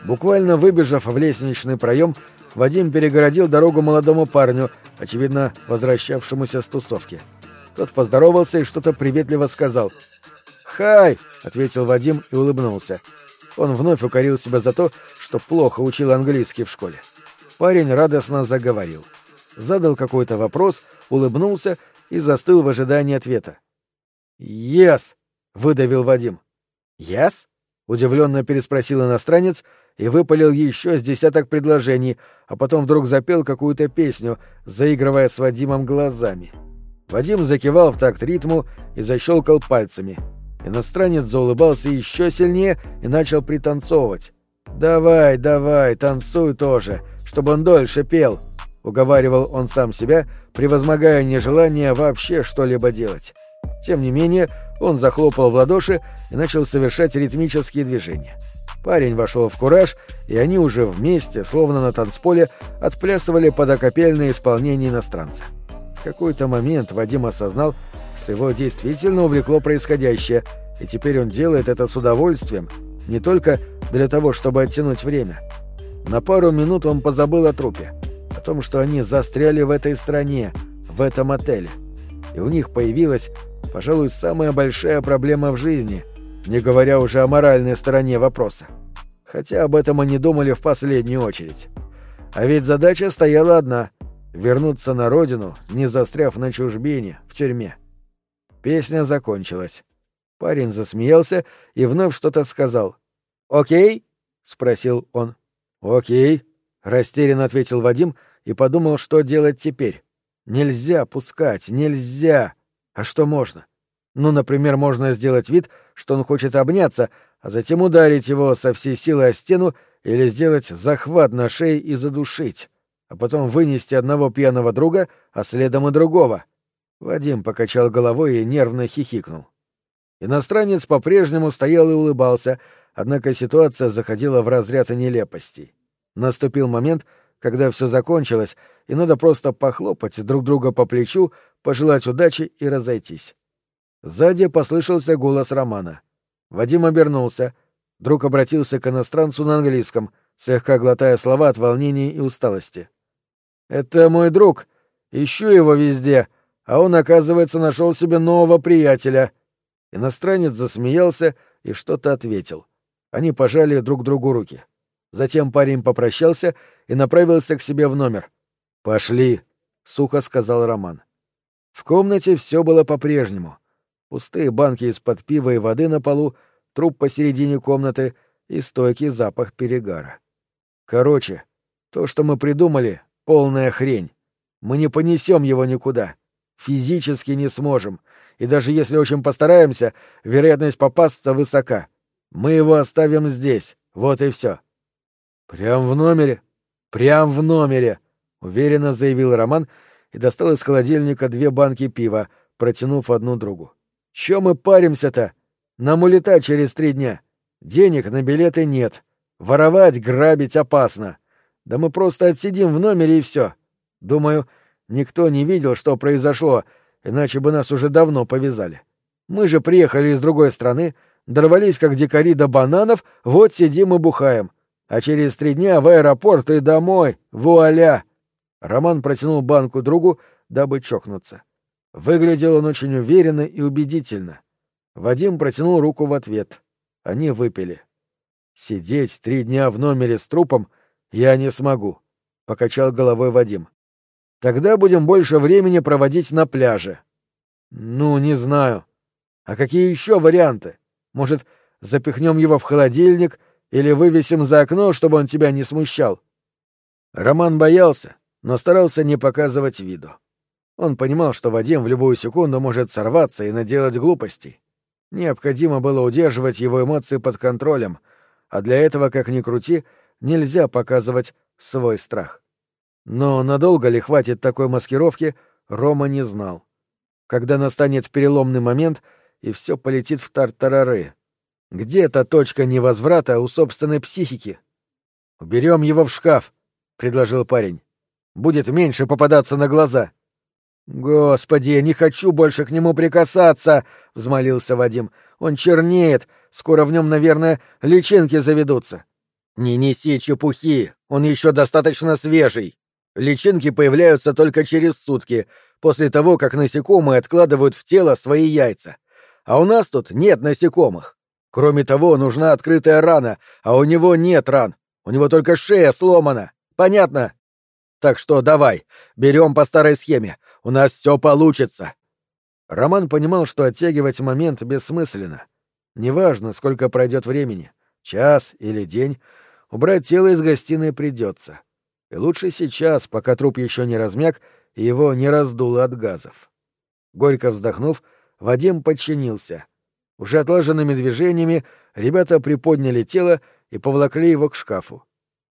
Буквально выбежав в лестничный проем, Вадим перегородил дорогу молодому парню, очевидно, возвращавшемуся с тусовки. Тот поздоровался и что-то приветливо сказал. «Хай!» — ответил Вадим и улыбнулся. Он вновь укорил себя за то, что плохо учил английский в школе. Парень радостно заговорил. Задал какой-то вопрос, улыбнулся и застыл в ожидании ответа. «Yes!» — выдавил Вадим. «Yes?» — удивленно переспросил иностранец и выпалил еще с десяток предложений, а потом вдруг запел какую-то песню, заигрывая с Вадимом глазами. Вадим закивал в такт ритму и защелкал пальцами. Иностранец заулыбался еще сильнее и начал пританцовывать. «Давай, давай, танцуй тоже, чтобы он дольше пел», — уговаривал он сам себя, превозмогая нежелание вообще что-либо делать. Тем не менее, он захлопал в ладоши и начал совершать ритмические движения. Парень вошел в кураж, и они уже вместе, словно на танцполе, отплясывали под окопельное исполнение иностранца. В какой-то момент Вадим осознал, что его действительно увлекло происходящее, и теперь он делает это с удовольствием, не только для того, чтобы оттянуть время. На пару минут он позабыл о трупе, о том, что они застряли в этой стране, в этом отеле. И у них появилась, пожалуй, самая большая проблема в жизни, не говоря уже о моральной стороне вопроса. Хотя об этом они думали в последнюю очередь. А ведь задача стояла одна — вернуться на родину, не застряв на чужбине, в тюрьме. Песня закончилась. Парень засмеялся и вновь что-то сказал. «Окей?» — спросил он. «Окей», — растерянно ответил Вадим и подумал, что делать теперь. «Нельзя пускать, нельзя! А что можно? Ну, например, можно сделать вид, что он хочет обняться, а затем ударить его со всей силы о стену или сделать захват на шее и задушить, а потом вынести одного пьяного друга, а следом и другого». Вадим покачал головой и нервно хихикнул. Иностранец по-прежнему стоял и улыбался, однако ситуация заходила в разряд нелепостей. Наступил момент, когда все закончилось, и надо просто похлопать друг друга по плечу, пожелать удачи и разойтись. Сзади послышался голос Романа. Вадим обернулся. Друг обратился к иностранцу на английском, слегка глотая слова от волнения и усталости. «Это мой друг. Ищу его везде, а он, оказывается, нашел себе нового приятеля». Иностранец засмеялся и что-то ответил. Они пожали друг другу руки. Затем парень попрощался и направился к себе в номер. «Пошли», — сухо сказал Роман. В комнате все было по-прежнему. Пустые банки из-под пива и воды на полу, труп посередине комнаты и стойкий запах перегара. Короче, то, что мы придумали, — полная хрень. Мы не понесем его никуда. Физически не сможем. И даже если очень постараемся, вероятность попасться высока. Мы его оставим здесь. Вот и все. Прям в номере? Прям в номере, уверенно заявил Роман и достал из холодильника две банки пива, протянув одну другу. Чем мы паримся-то? Нам улетать через три дня. Денег на билеты нет. Воровать, грабить опасно. Да мы просто отсидим в номере и все. Думаю, никто не видел, что произошло, иначе бы нас уже давно повязали. Мы же приехали из другой страны, дорвались как дикари до бананов, вот сидим и бухаем. А через три дня в аэропорт и домой. Вуаля!» Роман протянул банку другу, дабы чокнуться. Выглядел он очень уверенно и убедительно. Вадим протянул руку в ответ. Они выпили. «Сидеть три дня в номере с трупом я не смогу», — покачал головой Вадим. «Тогда будем больше времени проводить на пляже». «Ну, не знаю. А какие еще варианты? Может, запихнем его в холодильник или вывесим за окно, чтобы он тебя не смущал?» Роман боялся, но старался не показывать виду. Он понимал, что Вадим в любую секунду может сорваться и наделать глупостей. Необходимо было удерживать его эмоции под контролем, а для этого, как ни крути, нельзя показывать свой страх. Но надолго ли хватит такой маскировки, Рома не знал. Когда настанет переломный момент, и все полетит в тартарары. Где эта точка невозврата у собственной психики? Уберем его в шкаф, предложил парень. Будет меньше попадаться на глаза. Господи, я не хочу больше к нему прикасаться, взмолился Вадим. Он чернеет, скоро в нем, наверное, личинки заведутся. Не неси чепухи, он еще достаточно свежий. Личинки появляются только через сутки, после того, как насекомые откладывают в тело свои яйца. А у нас тут нет насекомых. Кроме того, нужна открытая рана, а у него нет ран. У него только шея сломана. Понятно? Так что давай, берем по старой схеме. У нас все получится. Роман понимал, что оттягивать момент бессмысленно. Неважно, сколько пройдет времени, час или день, убрать тело из гостиной придется. И лучше сейчас, пока труп еще не размяк и его не раздуло от газов. Горько вздохнув, Вадим подчинился — уже отлаженными движениями ребята приподняли тело и повлакли его к шкафу.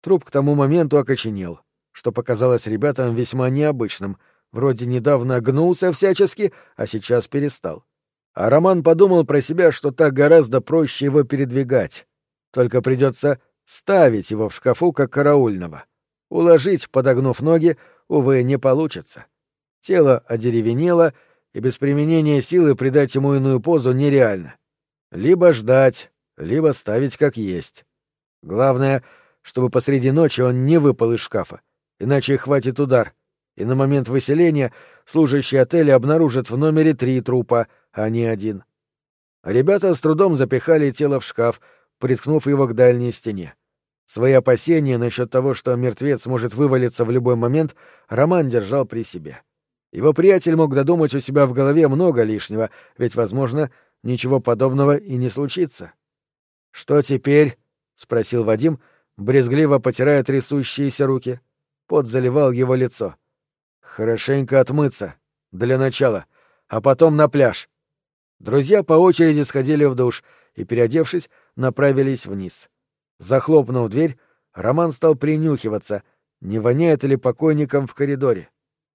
Труп к тому моменту окоченел, что показалось ребятам весьма необычным, вроде недавно гнулся всячески, а сейчас перестал. А Роман подумал про себя, что так гораздо проще его передвигать. Только придется ставить его в шкафу как караульного. Уложить, подогнув ноги, увы, не получится. Тело одеревенело, и без применения силы придать ему иную позу нереально. Либо ждать, либо ставить как есть. Главное, чтобы посреди ночи он не выпал из шкафа, иначе хватит удар, и на момент выселения служащий отеля обнаружит в номере три трупа, а не один. Ребята с трудом запихали тело в шкаф, приткнув его к дальней стене. Свои опасения насчет того, что мертвец может вывалиться в любой момент, Роман держал при себе. Его приятель мог додумать у себя в голове много лишнего, ведь, возможно, ничего подобного и не случится. «Что теперь?» — спросил Вадим, брезгливо потирая трясущиеся руки. Пот заливал его лицо. «Хорошенько отмыться. Для начала. А потом на пляж». Друзья по очереди сходили в душ и, переодевшись, направились вниз. Захлопнув дверь, Роман стал принюхиваться, не воняет ли покойником в коридоре.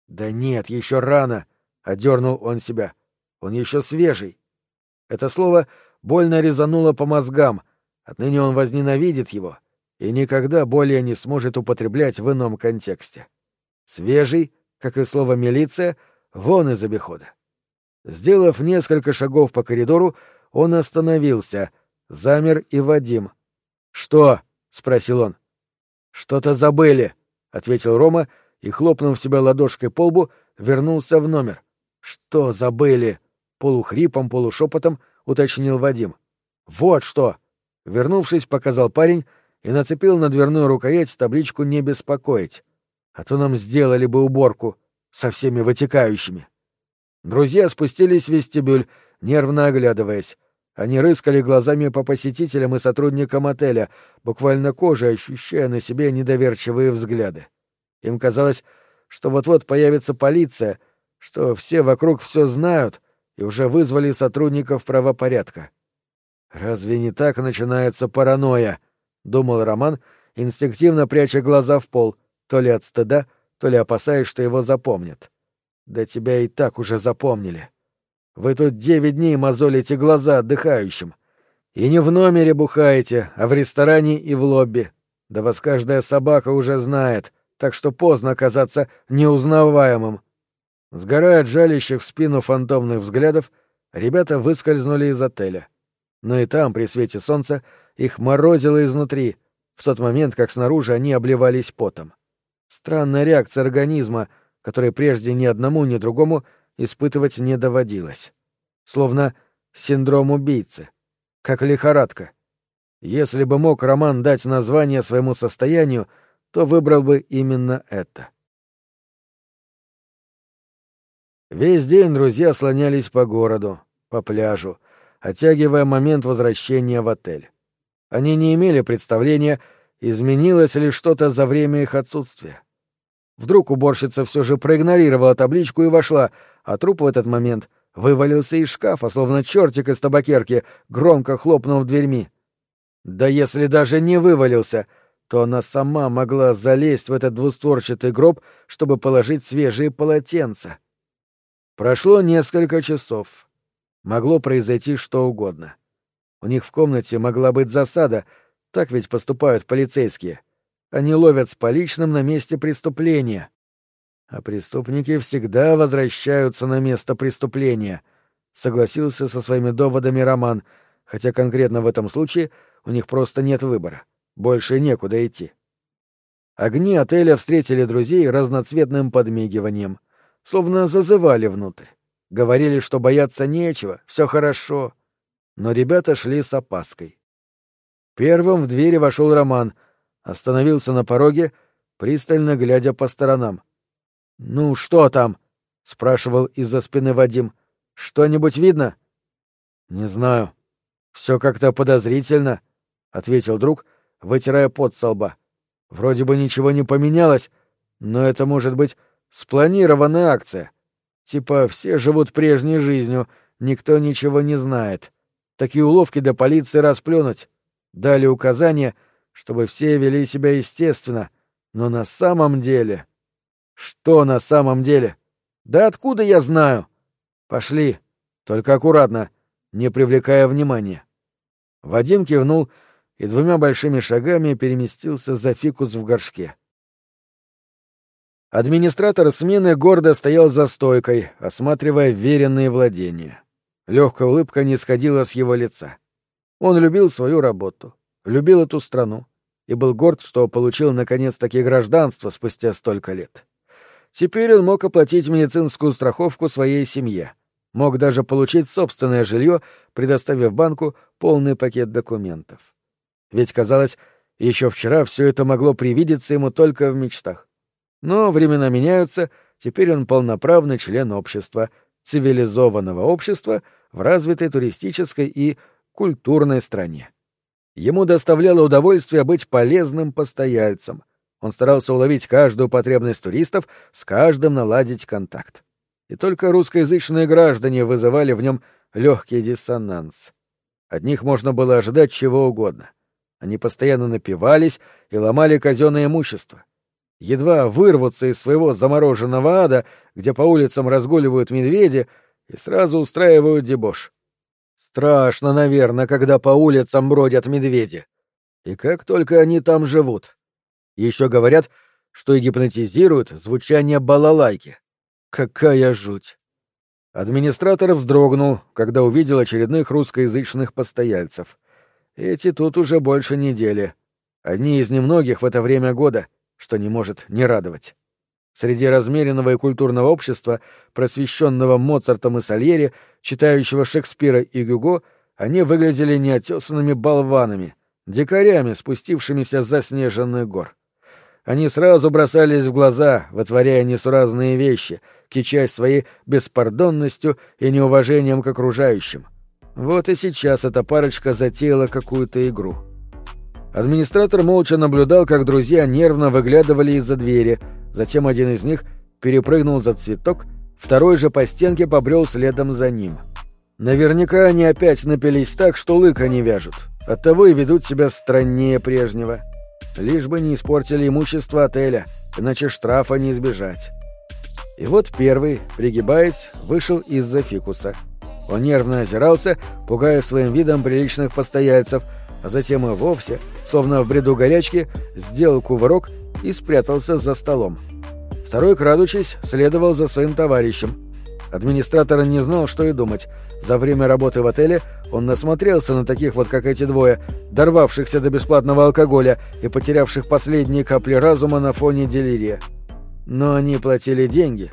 «Да нет, еще рано!» — одернул он себя. «Он еще свежий!» Это слово больно резануло по мозгам, отныне он возненавидит его и никогда более не сможет употреблять в ином контексте. Свежий, как и слово «милиция», вон из обихода. Сделав несколько шагов по коридору, он остановился, замер и Вадим — «Что?» — спросил он. «Что-то забыли», — ответил Рома и, хлопнув себя ладошкой по лбу, вернулся в номер. «Что забыли?» — полухрипом, полушепотом уточнил Вадим. «Вот что!» — вернувшись, показал парень и нацепил на дверную рукоять табличку «Не беспокоить». А то нам сделали бы уборку со всеми вытекающими. Друзья спустились в вестибюль, нервно оглядываясь. Они рыскали глазами по посетителям и сотрудникам отеля, буквально кожей ощущая на себе недоверчивые взгляды. Им казалось, что вот-вот появится полиция, что все вокруг все знают и уже вызвали сотрудников правопорядка. «Разве не так начинается паранойя?» — думал Роман, инстинктивно пряча глаза в пол, то ли от стыда, то ли опасаясь, что его запомнят. «Да тебя и так уже запомнили». Вы тут девять дней мозолите глаза отдыхающим. И не в номере бухаете, а в ресторане и в лобби. Да вас каждая собака уже знает, так что поздно оказаться неузнаваемым. Сгорая от жалящих в спину фантомных взглядов, ребята выскользнули из отеля. Но и там, при свете солнца, их морозило изнутри, в тот момент, как снаружи они обливались потом. Странная реакция организма, которой прежде ни одному, ни другому испытывать не доводилось. Словно синдром убийцы, как лихорадка. Если бы мог Роман дать название своему состоянию, то выбрал бы именно это. Весь день друзья слонялись по городу, по пляжу, оттягивая момент возвращения в отель. Они не имели представления, изменилось ли что-то за время их отсутствия. Вдруг уборщица все же проигнорировала табличку и вошла, а труп в этот момент вывалился из шкафа, словно чертик из табакерки, громко хлопнув дверьми. Да если даже не вывалился, то она сама могла залезть в этот двустворчатый гроб, чтобы положить свежие полотенца. Прошло несколько часов. Могло произойти что угодно. У них в комнате могла быть засада, так ведь поступают полицейские. Они ловят с поличным на месте преступления. А преступники всегда возвращаются на место преступления, согласился со своими доводами Роман, хотя конкретно в этом случае у них просто нет выбора. Больше некуда идти. Огни отеля встретили друзей разноцветным подмигиванием, словно зазывали внутрь. Говорили, что бояться нечего, все хорошо. Но ребята шли с опаской. Первым в двери вошел Роман, остановился на пороге, пристально глядя по сторонам. «Ну, что там?» — спрашивал из-за спины Вадим. «Что-нибудь видно?» «Не знаю. Все как-то подозрительно», — ответил друг, вытирая пот со лба. «Вроде бы ничего не поменялось, но это может быть спланированная акция. Типа все живут прежней жизнью, никто ничего не знает. Такие уловки для полиции расплюнуть. Дали указания, чтобы все вели себя естественно, но на самом деле...» Что на самом деле? Да откуда я знаю? Пошли. Только аккуратно, не привлекая внимания. Вадим кивнул и двумя большими шагами переместился за фикус в горшке. Администратор смены гордо стоял за стойкой, осматривая веренные владения. Легкая улыбка не сходила с его лица. Он любил свою работу, любил эту страну и был горд, что получил наконец-таки гражданство спустя столько лет. Теперь он мог оплатить медицинскую страховку своей семье, мог даже получить собственное жилье, предоставив банку полный пакет документов. Ведь, казалось, еще вчера все это могло привидеться ему только в мечтах. Но времена меняются, теперь он полноправный член общества, цивилизованного общества в развитой туристической и культурной стране. Ему доставляло удовольствие быть полезным постояльцем. Он старался уловить каждую потребность туристов, с каждым наладить контакт. И только русскоязычные граждане вызывали в нем легкий диссонанс. От них можно было ожидать чего угодно. Они постоянно напивались и ломали казенное имущество. Едва вырвутся из своего замороженного ада, где по улицам разгуливают медведи, и сразу устраивают дебош. Страшно, наверное, когда по улицам бродят медведи. И как только они там живут. Еще говорят, что и гипнотизируют звучание балалайки. Какая жуть! Администратор вздрогнул, когда увидел очередных русскоязычных постояльцев. Эти тут уже больше недели. Одни из немногих в это время года, что не может не радовать. Среди размеренного и культурного общества, просвещенного Моцартом и Сальери, читающего Шекспира и Гюго, они выглядели неотесанными болванами, дикарями, спустившимися с заснеженных гор. Они сразу бросались в глаза, вытворяя несуразные вещи, кичась своей беспардонностью и неуважением к окружающим. Вот и сейчас эта парочка затеяла какую-то игру. Администратор молча наблюдал, как друзья нервно выглядывали из-за двери — Затем один из них перепрыгнул за цветок, второй же по стенке побрел следом за ним. Наверняка они опять напились так, что лыка не вяжут. Оттого и ведут себя страннее прежнего. Лишь бы не испортили имущество отеля, иначе штрафа не избежать. И вот первый, пригибаясь, вышел из-за фикуса. Он нервно озирался, пугая своим видом приличных постояльцев, а затем и вовсе, словно в бреду горячки, сделал кувырок и спрятался за столом. Второй, крадучись, следовал за своим товарищем. Администратор не знал, что и думать. За время работы в отеле он насмотрелся на таких вот, как эти двое, дорвавшихся до бесплатного алкоголя и потерявших последние капли разума на фоне делирия. Но они платили деньги,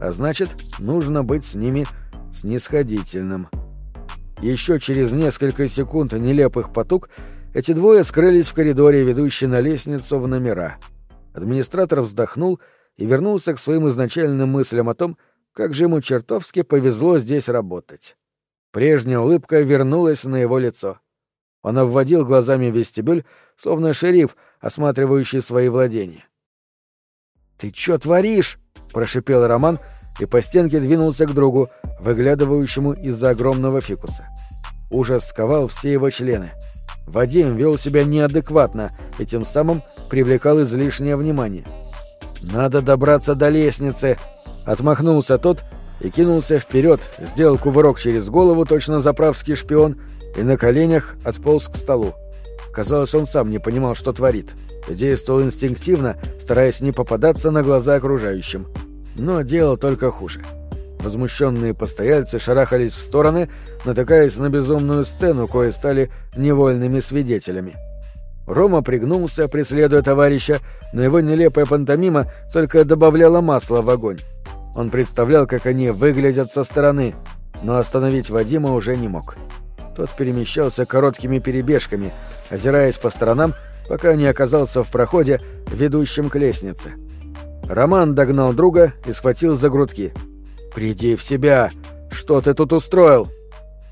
а значит, нужно быть с ними снисходительным. Еще через несколько секунд нелепых потуг эти двое скрылись в коридоре, ведущей на лестницу в номера. Администратор вздохнул и вернулся к своим изначальным мыслям о том, как же ему чертовски повезло здесь работать. Прежняя улыбка вернулась на его лицо. Он обводил глазами вестибюль, словно шериф, осматривающий свои владения. «Ты чё творишь?» — прошипел Роман и по стенке двинулся к другу, выглядывающему из-за огромного фикуса. Ужас сковал все его члены. Вадим вел себя неадекватно и тем самым привлекал излишнее внимание. «Надо добраться до лестницы!» Отмахнулся тот и кинулся вперед, сделал кувырок через голову, точно заправский шпион, и на коленях отполз к столу. Казалось, он сам не понимал, что творит. Действовал инстинктивно, стараясь не попадаться на глаза окружающим. Но делал только хуже. Возмущенные постояльцы шарахались в стороны, натыкаясь на безумную сцену, кое стали невольными свидетелями. Рома пригнулся, преследуя товарища, но его нелепая пантомима только добавляла масла в огонь. Он представлял, как они выглядят со стороны, но остановить Вадима уже не мог. Тот перемещался короткими перебежками, озираясь по сторонам, пока не оказался в проходе, ведущем к лестнице. Роман догнал друга и схватил за грудки — «Приди в себя! Что ты тут устроил?»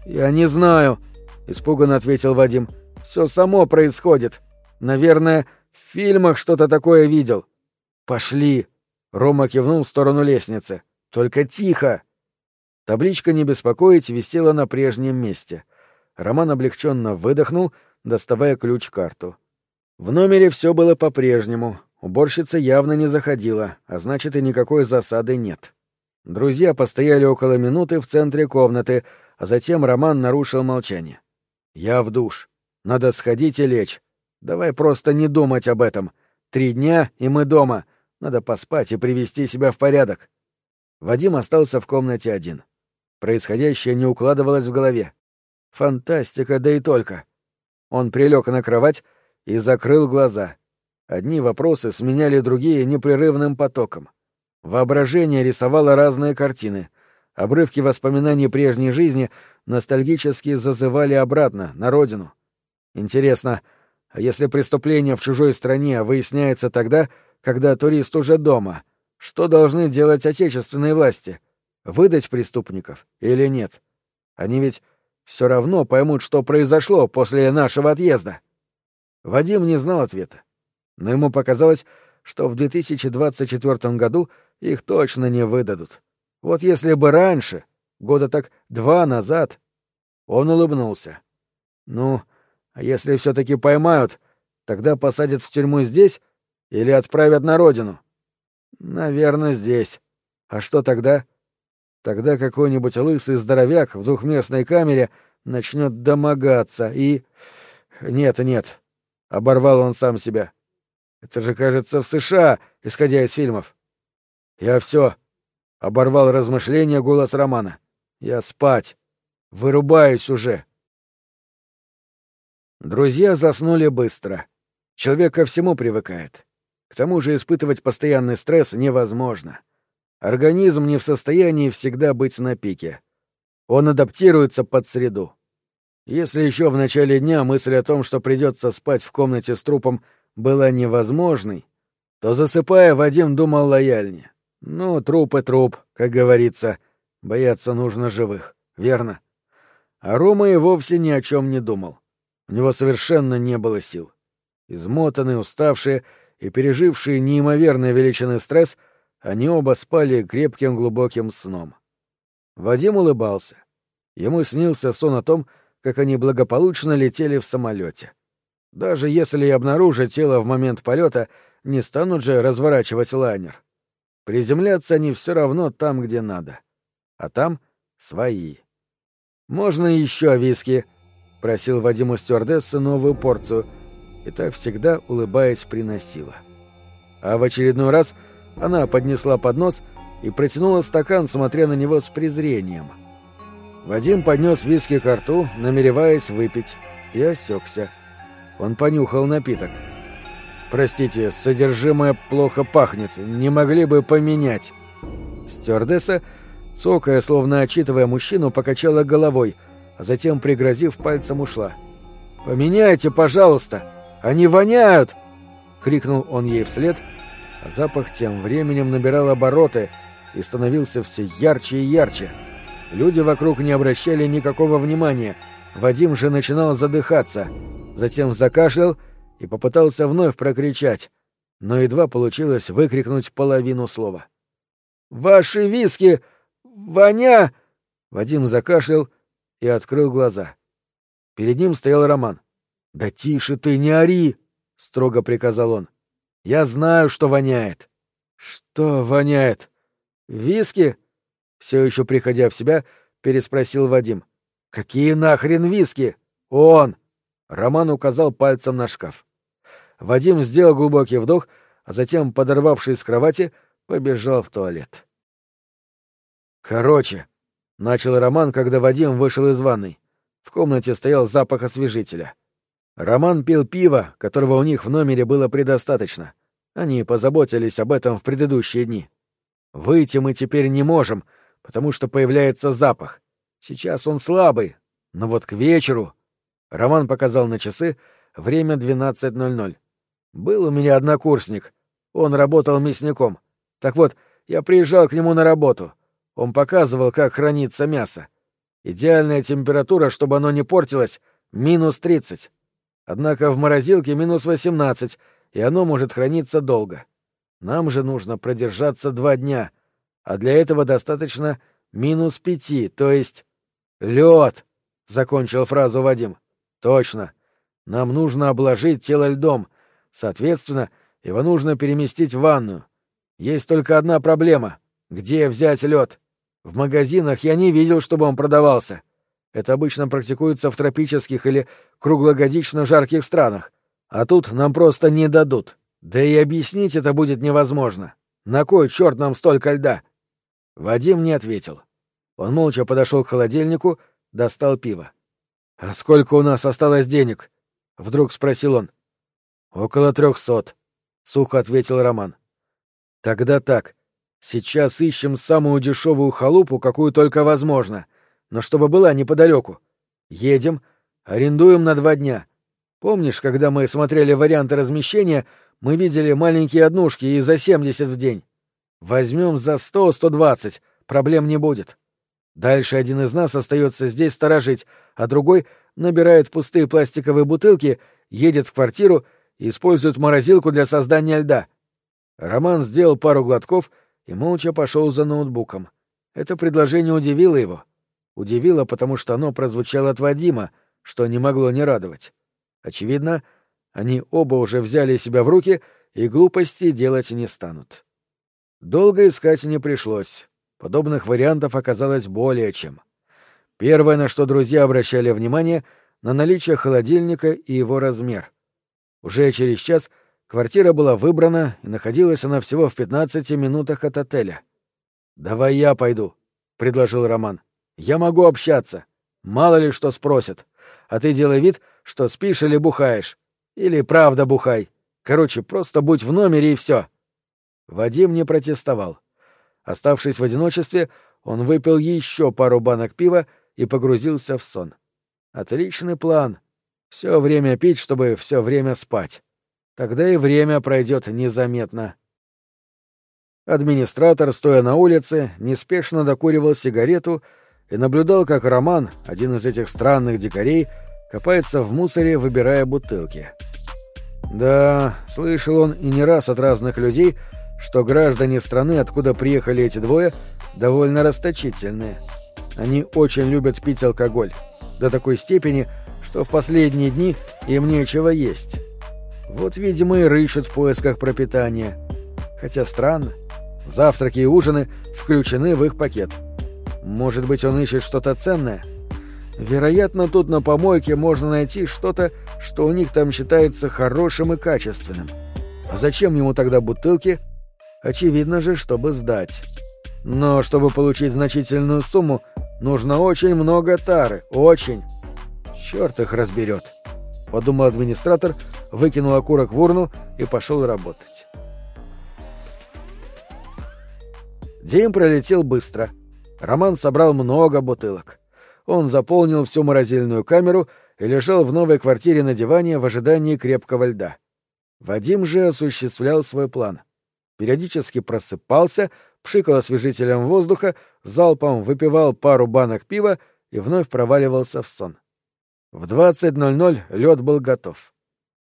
«Я не знаю», — испуганно ответил Вадим. «Все само происходит. Наверное, в фильмах что-то такое видел». «Пошли!» — Рома кивнул в сторону лестницы. «Только тихо!» Табличка «Не беспокоить» висела на прежнем месте. Роман облегченно выдохнул, доставая ключ-карту. В номере все было по-прежнему. Уборщица явно не заходила, а значит и никакой засады нет. Друзья постояли около минуты в центре комнаты, а затем Роман нарушил молчание. «Я в душ. Надо сходить и лечь. Давай просто не думать об этом. Три дня, и мы дома. Надо поспать и привести себя в порядок». Вадим остался в комнате один. Происходящее не укладывалось в голове. Фантастика, да и только. Он прилег на кровать и закрыл глаза. Одни вопросы сменяли другие непрерывным потоком. Воображение рисовало разные картины. Обрывки воспоминаний прежней жизни ностальгически зазывали обратно, на родину. Интересно, а если преступление в чужой стране выясняется тогда, когда турист уже дома, что должны делать отечественные власти? Выдать преступников или нет? Они ведь все равно поймут, что произошло после нашего отъезда. Вадим не знал ответа, но ему показалось, что в 2024 году их точно не выдадут. Вот если бы раньше, года так два назад, он улыбнулся. Ну, а если все-таки поймают, тогда посадят в тюрьму здесь или отправят на родину? Наверное, здесь. А что тогда? Тогда какой-нибудь лысый здоровяк в двухместной камере начнет домогаться и... Нет, нет. Оборвал он сам себя. Это же, кажется, в США, исходя из фильмов. Я все. Оборвал размышления голос Романа. Я спать. Вырубаюсь уже. Друзья заснули быстро. Человек ко всему привыкает. К тому же испытывать постоянный стресс невозможно. Организм не в состоянии всегда быть на пике. Он адаптируется под среду. Если еще в начале дня мысль о том, что придется спать в комнате с трупом, была невозможной, то, засыпая, Вадим думал лояльнее. Ну, труп и труп, как говорится. Бояться нужно живых, верно? А Рома и вовсе ни о чем не думал. У него совершенно не было сил. Измотанные, уставшие и пережившие неимоверной величины стресс, они оба спали крепким глубоким сном. Вадим улыбался. Ему снился сон о том, как они благополучно летели в самолете. Даже если и обнаружат тело в момент полета, не станут же разворачивать лайнер. Приземляться они все равно там, где надо. А там свои. «Можно еще виски?» — просил Вадиму стюардесса новую порцию, и та всегда, улыбаясь, приносила. А в очередной раз она поднесла поднос и протянула стакан, смотря на него с презрением. Вадим поднес виски к рту, намереваясь выпить, и осекся. Он понюхал напиток. «Простите, содержимое плохо пахнет. Не могли бы поменять?» Стюардесса, цокая, словно отчитывая мужчину, покачала головой, а затем, пригрозив пальцем, ушла. «Поменяйте, пожалуйста! Они воняют!» — крикнул он ей вслед, а запах тем временем набирал обороты и становился все ярче и ярче. Люди вокруг не обращали никакого внимания. Вадим же начинал задыхаться. Затем закашлял и попытался вновь прокричать, но едва получилось выкрикнуть половину слова. «Ваши виски! Воня!» Вадим закашлял и открыл глаза. Перед ним стоял Роман. «Да тише ты, не ори!» — строго приказал он. «Я знаю, что воняет». «Что воняет? Виски?» Все еще приходя в себя, переспросил Вадим. «Какие нахрен виски? Он!» Роман указал пальцем на шкаф. Вадим сделал глубокий вдох, а затем, подорвавшись с кровати, побежал в туалет. «Короче», — начал Роман, когда Вадим вышел из ванной. В комнате стоял запах освежителя. Роман пил пиво, которого у них в номере было предостаточно. Они позаботились об этом в предыдущие дни. Выйти мы теперь не можем, потому что появляется запах. Сейчас он слабый, но вот к вечеру... Роман показал на часы время 12.00. Был у меня однокурсник. Он работал мясником. Так вот, я приезжал к нему на работу. Он показывал, как хранится мясо. Идеальная температура, чтобы оно не портилось, минус 30. Однако в морозилке минус 18, и оно может храниться долго. Нам же нужно продержаться два дня, а для этого достаточно минус пяти, то есть... Лед! закончил фразу Вадим. Точно. Нам нужно обложить тело льдом. Соответственно, его нужно переместить в ванную. Есть только одна проблема. Где взять лед? В магазинах я не видел, чтобы он продавался. Это обычно практикуется в тропических или круглогодично жарких странах. А тут нам просто не дадут. Да и объяснить это будет невозможно. На кой черт нам столько льда? Вадим не ответил. Он молча подошел к холодильнику, достал пиво. «А сколько у нас осталось денег?» — вдруг спросил он. «Около трехсот», — сухо ответил Роман. «Тогда так. Сейчас ищем самую дешевую халупу, какую только возможно, но чтобы была неподалеку. Едем, арендуем на два дня. Помнишь, когда мы смотрели варианты размещения, мы видели маленькие однушки и за семьдесят в день? Возьмем за сто-сто двадцать, проблем не будет. Дальше один из нас остается здесь сторожить, а другой набирает пустые пластиковые бутылки, едет в квартиру и использует морозилку для создания льда. Роман сделал пару глотков и молча пошел за ноутбуком. Это предложение удивило его. Удивило, потому что оно прозвучало от Вадима, что не могло не радовать. Очевидно, они оба уже взяли себя в руки и глупости делать не станут. Долго искать не пришлось. Подобных вариантов оказалось более чем. Первое, на что друзья обращали внимание, на наличие холодильника и его размер. Уже через час квартира была выбрана, и находилась она всего в 15 минутах от отеля. «Давай я пойду», — предложил Роман. «Я могу общаться. Мало ли что спросят. А ты делай вид, что спишь или бухаешь. Или правда бухай. Короче, просто будь в номере и все. Вадим не протестовал. Оставшись в одиночестве, он выпил еще пару банок пива и погрузился в сон. Отличный план. Все время пить, чтобы все время спать. Тогда и время пройдет незаметно. Администратор, стоя на улице, неспешно докуривал сигарету и наблюдал, как Роман, один из этих странных дикарей, копается в мусоре, выбирая бутылки. Да, слышал он и не раз от разных людей, что граждане страны, откуда приехали эти двое, довольно расточительные. Они очень любят пить алкоголь. До такой степени, что в последние дни им нечего есть. Вот, видимо, и рыщут в поисках пропитания. Хотя странно. Завтраки и ужины включены в их пакет. Может быть, он ищет что-то ценное — Вероятно, тут на помойке можно найти что-то, что у них там считается хорошим и качественным. А зачем ему тогда бутылки? Очевидно же, чтобы сдать. Но чтобы получить значительную сумму, нужно очень много тары. Очень. Черт их разберет. Подумал администратор, выкинул окурок в урну и пошел работать. День пролетел быстро. Роман собрал много бутылок он заполнил всю морозильную камеру и лежал в новой квартире на диване в ожидании крепкого льда. Вадим же осуществлял свой план. Периодически просыпался, пшикал освежителем воздуха, залпом выпивал пару банок пива и вновь проваливался в сон. В 20.00 лед был готов.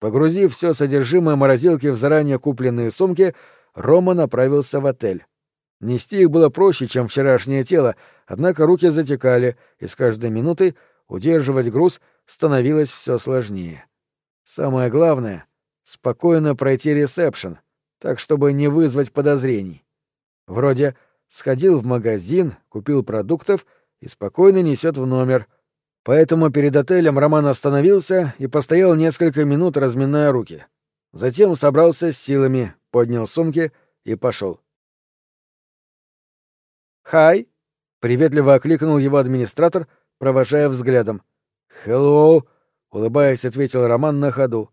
Погрузив все содержимое морозилки в заранее купленные сумки, Рома направился в отель. Нести их было проще, чем вчерашнее тело, однако руки затекали, и с каждой минутой удерживать груз становилось все сложнее. Самое главное — спокойно пройти ресепшн, так, чтобы не вызвать подозрений. Вроде сходил в магазин, купил продуктов и спокойно несет в номер. Поэтому перед отелем Роман остановился и постоял несколько минут, разминая руки. Затем собрался с силами, поднял сумки и пошел. «Хай!» — приветливо окликнул его администратор, провожая взглядом. «Хеллоу!» — улыбаясь, ответил Роман на ходу.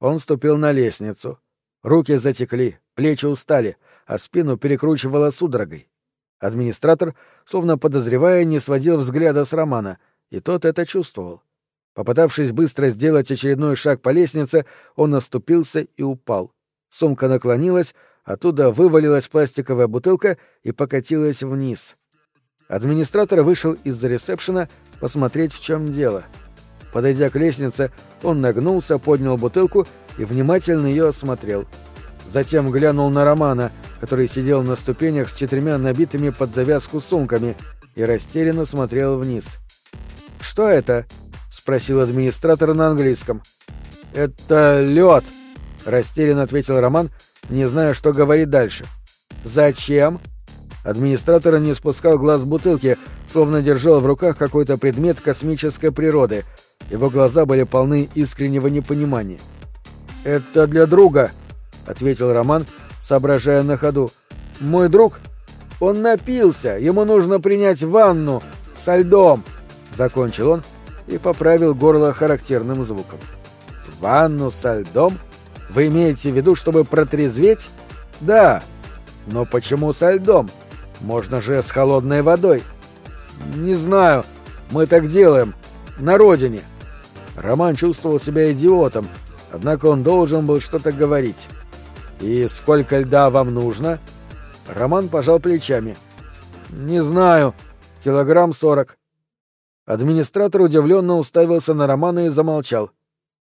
Он ступил на лестницу. Руки затекли, плечи устали, а спину перекручивало судорогой. Администратор, словно подозревая, не сводил взгляда с Романа, и тот это чувствовал. Попытавшись быстро сделать очередной шаг по лестнице, он наступился и упал. Сумка наклонилась, Оттуда вывалилась пластиковая бутылка и покатилась вниз. Администратор вышел из-за ресепшена посмотреть, в чем дело. Подойдя к лестнице, он нагнулся, поднял бутылку и внимательно ее осмотрел. Затем глянул на Романа, который сидел на ступенях с четырьмя набитыми под завязку сумками и растерянно смотрел вниз. «Что это?» — спросил администратор на английском. «Это лед», — растерянно ответил Роман, не зная, что говорить дальше. «Зачем?» Администратор не спускал глаз с бутылки, словно держал в руках какой-то предмет космической природы. Его глаза были полны искреннего непонимания. «Это для друга», — ответил Роман, соображая на ходу. «Мой друг? Он напился, ему нужно принять ванну со льдом», — закончил он и поправил горло характерным звуком. Ванну со льдом? Вы имеете в виду, чтобы протрезветь? Да. Но почему со льдом? Можно же с холодной водой. Не знаю. Мы так делаем. На родине. Роман чувствовал себя идиотом, однако он должен был что-то говорить. «И сколько льда вам нужно?» Роман пожал плечами. «Не знаю. Килограмм сорок». Администратор удивленно уставился на Романа и замолчал.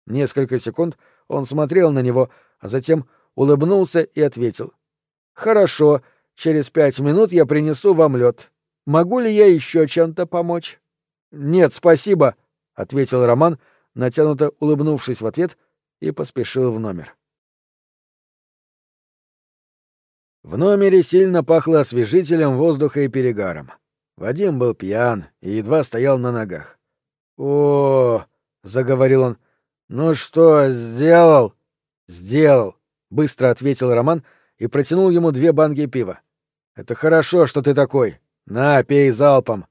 Несколько секунд он смотрел на него, а затем улыбнулся и ответил. «Хорошо, через пять минут я принесу вам лед. Могу ли я еще чем-то помочь?» «Нет, спасибо», — ответил Роман, натянуто улыбнувшись в ответ, и поспешил в номер. В номере сильно пахло освежителем воздуха и перегаром. Вадим был пьян и едва стоял на ногах. «О, — заговорил он, — ну что, сделал?» «Сделал», — быстро ответил Роман и протянул ему две банки пива. «Это хорошо, что ты такой. На, пей залпом».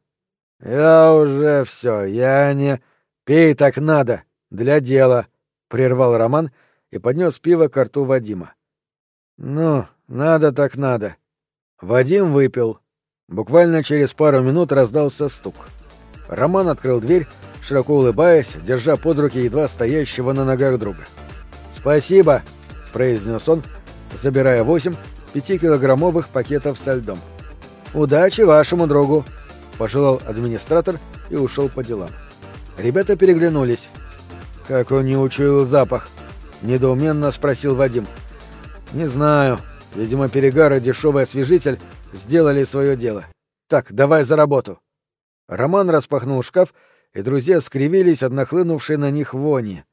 «Я уже все, я не...» «Пей так надо, для дела», — прервал Роман и поднес пиво к рту Вадима. «Ну, надо так надо». Вадим выпил. Буквально через пару минут раздался стук. Роман открыл дверь, широко улыбаясь, держа под руки едва стоящего на ногах друга. «Спасибо», — произнес он, забирая восемь пятикилограммовых пакетов со льдом. «Удачи вашему другу», — пожелал администратор и ушел по делам. Ребята переглянулись. «Как он не учуял запах?» — недоуменно спросил Вадим. «Не знаю. Видимо, перегар и дешевый освежитель сделали свое дело. Так, давай за работу». Роман распахнул шкаф, и друзья скривились от нахлынувшей на них вони.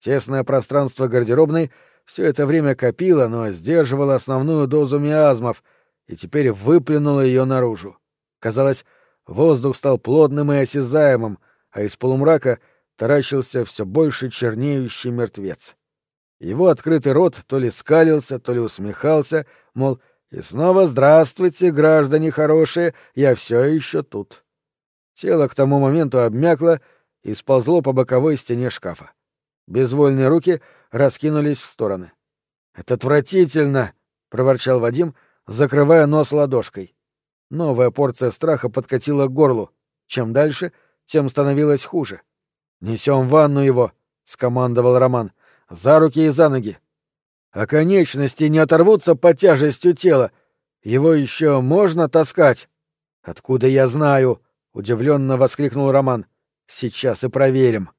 Тесное пространство гардеробной все это время копило, но сдерживало основную дозу миазмов, и теперь выплюнуло ее наружу. Казалось, воздух стал плотным и осязаемым, а из полумрака таращился все больше чернеющий мертвец. Его открытый рот то ли скалился, то ли усмехался, мол, и снова здравствуйте, граждане хорошие, я все еще тут. Тело к тому моменту обмякло и сползло по боковой стене шкафа. Безвольные руки раскинулись в стороны. «Это отвратительно!» — проворчал Вадим, закрывая нос ладошкой. Новая порция страха подкатила к горлу. Чем дальше, тем становилось хуже. «Несем ванну его!» — скомандовал Роман. «За руки и за ноги!» «А конечности не оторвутся под тяжестью тела. Его еще можно таскать?» «Откуда я знаю?» — удивленно воскликнул Роман. «Сейчас и проверим».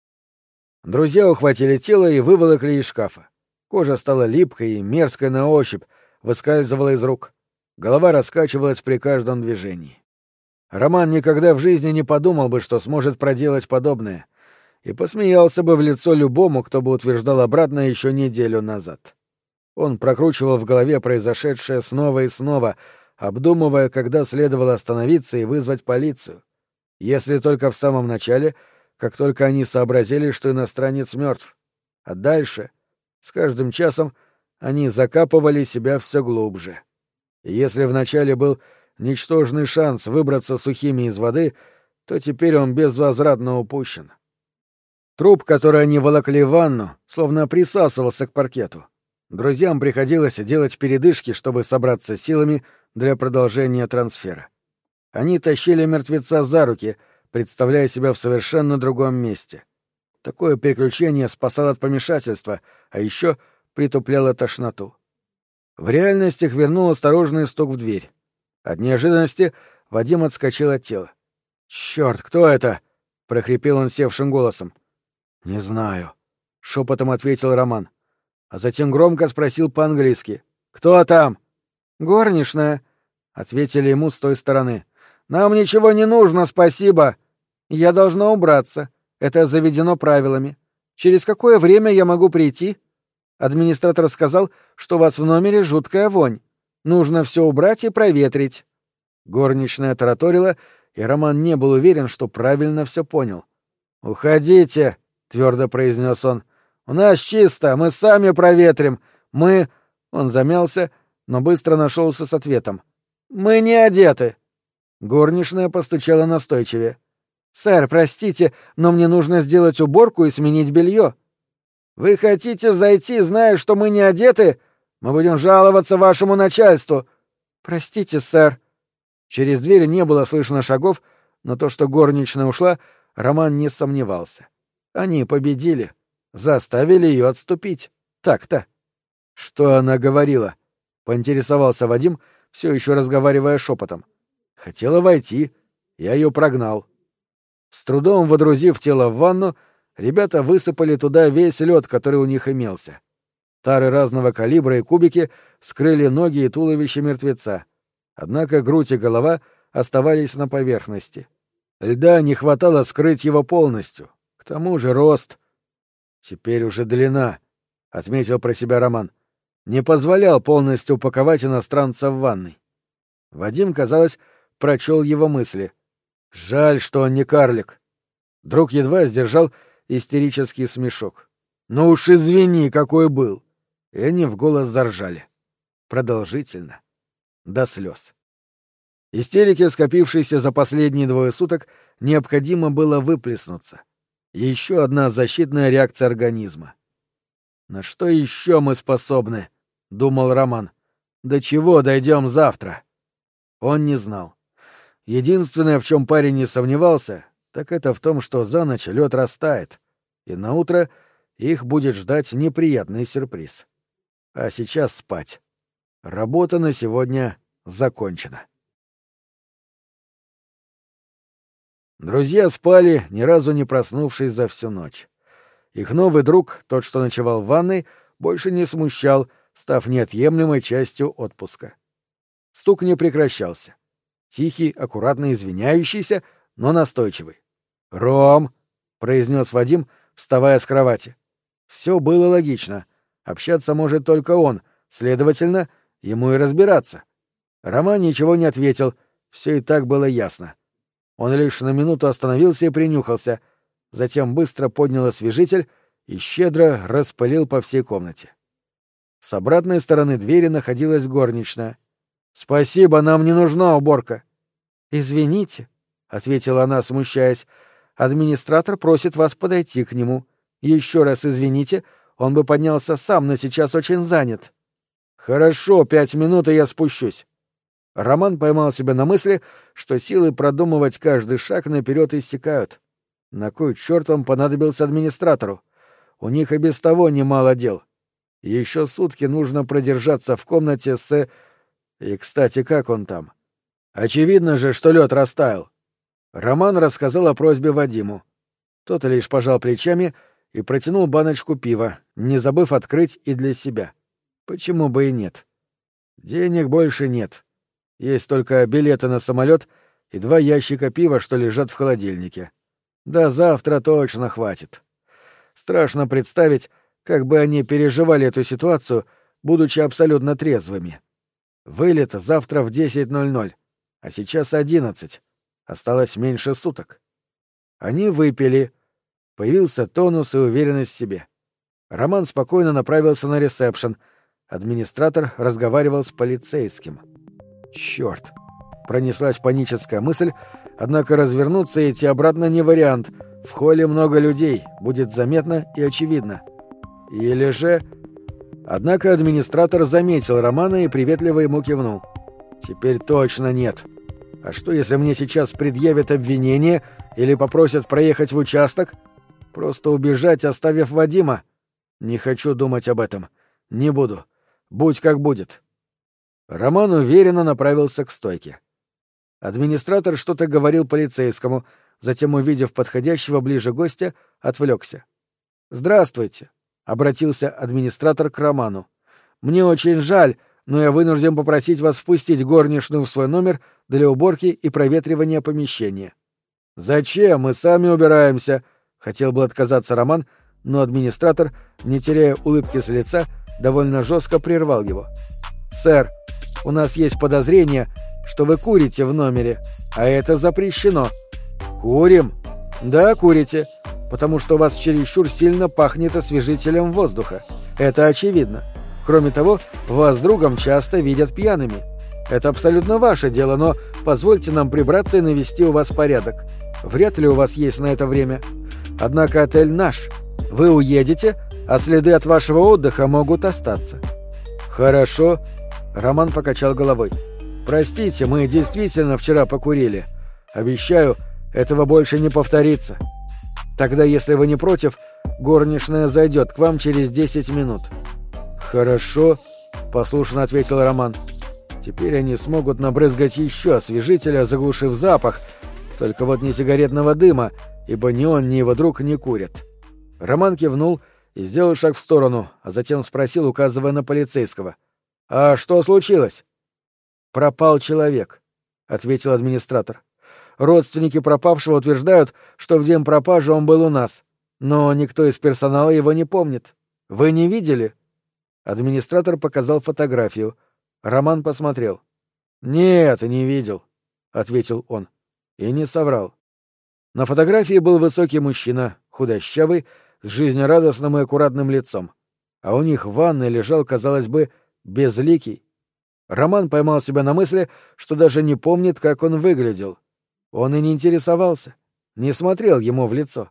Друзья ухватили тело и выволокли из шкафа. Кожа стала липкой и мерзкой на ощупь, выскальзывала из рук. Голова раскачивалась при каждом движении. Роман никогда в жизни не подумал бы, что сможет проделать подобное, и посмеялся бы в лицо любому, кто бы утверждал обратно еще неделю назад. Он прокручивал в голове произошедшее снова и снова, обдумывая, когда следовало остановиться и вызвать полицию. Если только в самом начале, как только они сообразили, что иностранец мертв. А дальше, с каждым часом, они закапывали себя все глубже. И если вначале был ничтожный шанс выбраться сухими из воды, то теперь он безвозвратно упущен. Труп, который они волокли в ванну, словно присасывался к паркету. Друзьям приходилось делать передышки, чтобы собраться силами для продолжения трансфера. Они тащили мертвеца за руки, представляя себя в совершенно другом месте. Такое переключение спасало от помешательства, а еще притупляло тошноту. В реальность их вернул осторожный стук в дверь. От неожиданности Вадим отскочил от тела. «Черт, кто это?» — прохрипел он севшим голосом. «Не знаю», — шепотом ответил Роман. А затем громко спросил по-английски. «Кто там?» «Горничная», — ответили ему с той стороны. «Нам ничего не нужно, спасибо. Я должна убраться. Это заведено правилами. Через какое время я могу прийти?» Администратор сказал, что у вас в номере жуткая вонь. Нужно все убрать и проветрить. Горничная тараторила, и Роман не был уверен, что правильно все понял. «Уходите», — твердо произнес он. «У нас чисто, мы сами проветрим. Мы...» Он замялся, но быстро нашелся с ответом. «Мы не одеты». Горничная постучала настойчивее. «Сэр, простите, но мне нужно сделать уборку и сменить белье». Вы хотите зайти, зная, что мы не одеты? Мы будем жаловаться вашему начальству. Простите, сэр. Через дверь не было слышно шагов, но то, что горничная ушла, Роман не сомневался. Они победили, заставили ее отступить. Так-то. Что она говорила? Поинтересовался Вадим, все еще разговаривая шепотом. Хотела войти, я ее прогнал. С трудом водрузив тело в ванну, ребята высыпали туда весь лед, который у них имелся. Тары разного калибра и кубики скрыли ноги и туловище мертвеца. Однако грудь и голова оставались на поверхности. Льда не хватало скрыть его полностью. Тому же рост... Теперь уже длина, — отметил про себя Роман. Не позволял полностью упаковать иностранца в ванной. Вадим, казалось, прочел его мысли. Жаль, что он не карлик. Друг едва сдержал истерический смешок. «Ну уж извини, какой был!» И они в голос заржали. Продолжительно. До слез. Истерики, скопившиеся за последние двое суток, необходимо было выплеснуться. Еще одна защитная реакция организма. «На что еще мы способны?» — думал Роман. «До чего дойдем завтра?» Он не знал. Единственное, в чем парень не сомневался, так это в том, что за ночь лед растает, и на утро их будет ждать неприятный сюрприз. А сейчас спать. Работа на сегодня закончена. Друзья спали, ни разу не проснувшись за всю ночь. Их новый друг, тот, что ночевал в ванной, больше не смущал, став неотъемлемой частью отпуска. Стук не прекращался. Тихий, аккуратно извиняющийся, но настойчивый. «Ром!» — произнес Вадим, вставая с кровати. Все было логично. Общаться может только он, следовательно, ему и разбираться. Роман ничего не ответил, все и так было ясно. Он лишь на минуту остановился и принюхался, затем быстро поднял освежитель и щедро распылил по всей комнате. С обратной стороны двери находилась горничная. «Спасибо, нам не нужна уборка». «Извините», — ответила она, смущаясь, — «администратор просит вас подойти к нему. Еще раз извините, он бы поднялся сам, но сейчас очень занят». «Хорошо, пять минут, и я спущусь». Роман поймал себя на мысли, что силы продумывать каждый шаг наперед иссякают. На кой черт он понадобился администратору? У них и без того немало дел. Еще сутки нужно продержаться в комнате с... И, кстати, как он там? Очевидно же, что лед растаял. Роман рассказал о просьбе Вадиму. Тот лишь пожал плечами и протянул баночку пива, не забыв открыть и для себя. Почему бы и нет? Денег больше нет. Есть только билеты на самолет и два ящика пива, что лежат в холодильнике. Да завтра точно хватит. Страшно представить, как бы они переживали эту ситуацию, будучи абсолютно трезвыми. Вылет завтра в 10.00, а сейчас 11. Осталось меньше суток. Они выпили. Появился тонус и уверенность в себе. Роман спокойно направился на ресепшн. Администратор разговаривал с полицейским. Черт! Пронеслась паническая мысль, однако развернуться и идти обратно не вариант. В холле много людей, будет заметно и очевидно. Или же... Однако администратор заметил Романа и приветливо ему кивнул. «Теперь точно нет. А что, если мне сейчас предъявят обвинение или попросят проехать в участок? Просто убежать, оставив Вадима? Не хочу думать об этом. Не буду. Будь как будет. Роман уверенно направился к стойке. Администратор что-то говорил полицейскому, затем, увидев подходящего ближе гостя, отвлекся. «Здравствуйте», — обратился администратор к Роману. «Мне очень жаль, но я вынужден попросить вас впустить горничную в свой номер для уборки и проветривания помещения». «Зачем? Мы сами убираемся», — хотел бы отказаться Роман, но администратор, не теряя улыбки с лица, довольно жестко прервал его. «Сэр, у нас есть подозрение, что вы курите в номере, а это запрещено». «Курим?» «Да, курите, потому что у вас чересчур сильно пахнет освежителем воздуха. Это очевидно. Кроме того, вас другом часто видят пьяными. Это абсолютно ваше дело, но позвольте нам прибраться и навести у вас порядок. Вряд ли у вас есть на это время. Однако отель наш. Вы уедете, а следы от вашего отдыха могут остаться». «Хорошо», — Роман покачал головой. «Простите, мы действительно вчера покурили. Обещаю, этого больше не повторится. Тогда, если вы не против, горничная зайдет к вам через десять минут». «Хорошо», — послушно ответил Роман. «Теперь они смогут набрызгать еще освежителя, заглушив запах, только вот не сигаретного дыма, ибо ни он, ни его друг не курят». Роман кивнул и сделал шаг в сторону, а затем спросил, указывая на полицейского. «А что случилось?» «Пропал человек», — ответил администратор. «Родственники пропавшего утверждают, что в день пропажи он был у нас, но никто из персонала его не помнит. Вы не видели?» Администратор показал фотографию. Роман посмотрел. «Нет, не видел», — ответил он. И не соврал. На фотографии был высокий мужчина, худощавый, с жизнерадостным и аккуратным лицом. А у них в ванной лежал, казалось бы, безликий. Роман поймал себя на мысли, что даже не помнит, как он выглядел. Он и не интересовался, не смотрел ему в лицо.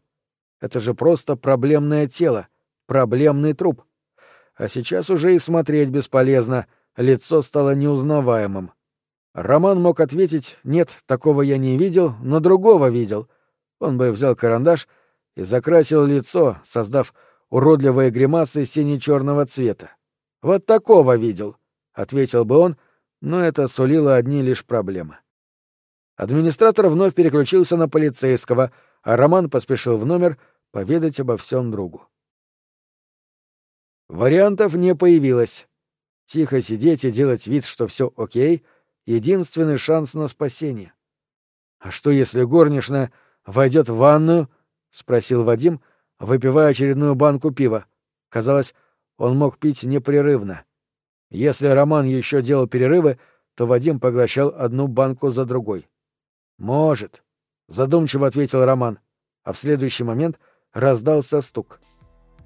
Это же просто проблемное тело, проблемный труп. А сейчас уже и смотреть бесполезно, лицо стало неузнаваемым. Роман мог ответить «нет, такого я не видел, но другого видел». Он бы взял карандаш и закрасил лицо, создав уродливые гримасы сине-черного цвета. «Вот такого видел», — ответил бы он, но это сулило одни лишь проблемы. Администратор вновь переключился на полицейского, а Роман поспешил в номер поведать обо всем другу. Вариантов не появилось. Тихо сидеть и делать вид, что все окей — единственный шанс на спасение. А что, если горничная войдет в ванную — спросил Вадим, выпивая очередную банку пива. Казалось, он мог пить непрерывно. Если Роман еще делал перерывы, то Вадим поглощал одну банку за другой. «Может», — задумчиво ответил Роман, а в следующий момент раздался стук.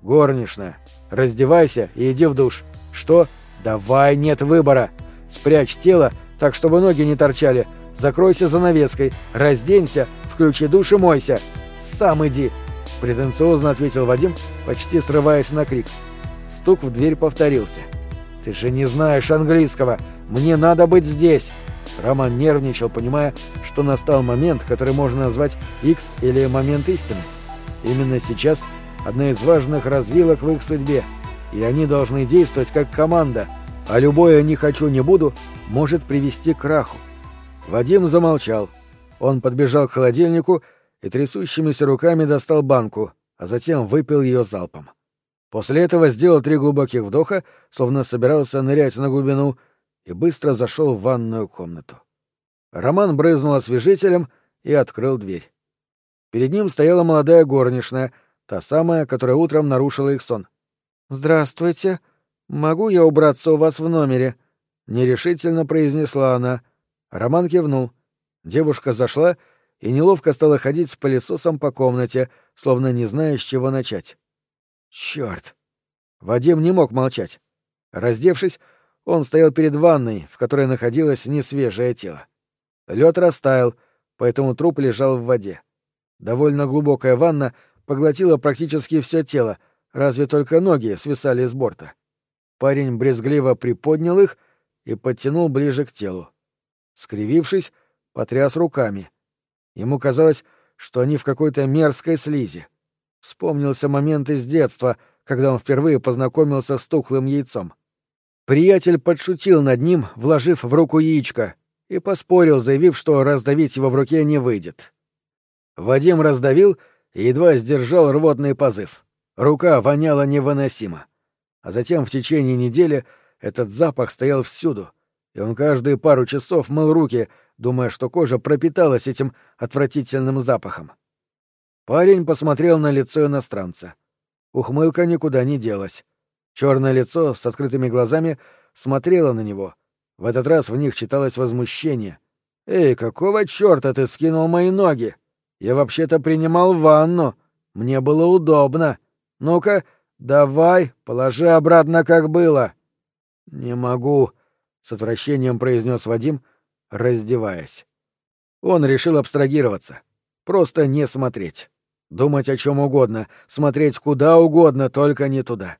«Горничная, раздевайся и иди в душ. Что? Давай, нет выбора. Спрячь тело, так чтобы ноги не торчали. Закройся занавеской, разденься, включи душ и мойся. Сам иди!» — претенциозно ответил Вадим, почти срываясь на крик. Стук в дверь повторился. «Ты же не знаешь английского! Мне надо быть здесь!» Роман нервничал, понимая, что настал момент, который можно назвать X или момент истины. Именно сейчас одна из важных развилок в их судьбе, и они должны действовать как команда, а любое «не хочу, не буду» может привести к краху. Вадим замолчал. Он подбежал к холодильнику и трясущимися руками достал банку, а затем выпил ее залпом. После этого сделал три глубоких вдоха, словно собирался нырять на глубину, и быстро зашел в ванную комнату. Роман брызнул освежителем и открыл дверь. Перед ним стояла молодая горничная, та самая, которая утром нарушила их сон. «Здравствуйте. Могу я убраться у вас в номере?» — нерешительно произнесла она. Роман кивнул. Девушка зашла и неловко стала ходить с пылесосом по комнате, словно не зная, с чего начать. Черт! Вадим не мог молчать. Раздевшись, он стоял перед ванной, в которой находилось несвежее тело. Лед растаял, поэтому труп лежал в воде. Довольно глубокая ванна поглотила практически все тело, разве только ноги свисали с борта. Парень брезгливо приподнял их и подтянул ближе к телу. Скривившись, потряс руками. Ему казалось, что они в какой-то мерзкой слизи. Вспомнился момент из детства, когда он впервые познакомился с тухлым яйцом. Приятель подшутил над ним, вложив в руку яичко, и поспорил, заявив, что раздавить его в руке не выйдет. Вадим раздавил и едва сдержал рвотный позыв. Рука воняла невыносимо. А затем в течение недели этот запах стоял всюду, и он каждые пару часов мыл руки, думая, что кожа пропиталась этим отвратительным запахом. Парень посмотрел на лицо иностранца. Ухмылка никуда не делась. Черное лицо с открытыми глазами смотрело на него. В этот раз в них читалось возмущение. «Эй, какого черта ты скинул мои ноги? Я вообще-то принимал ванну. Мне было удобно. Ну-ка, давай, положи обратно, как было». «Не могу», — с отвращением произнес Вадим, раздеваясь. Он решил абстрагироваться, просто не смотреть. Думать о чем угодно, смотреть куда угодно, только не туда.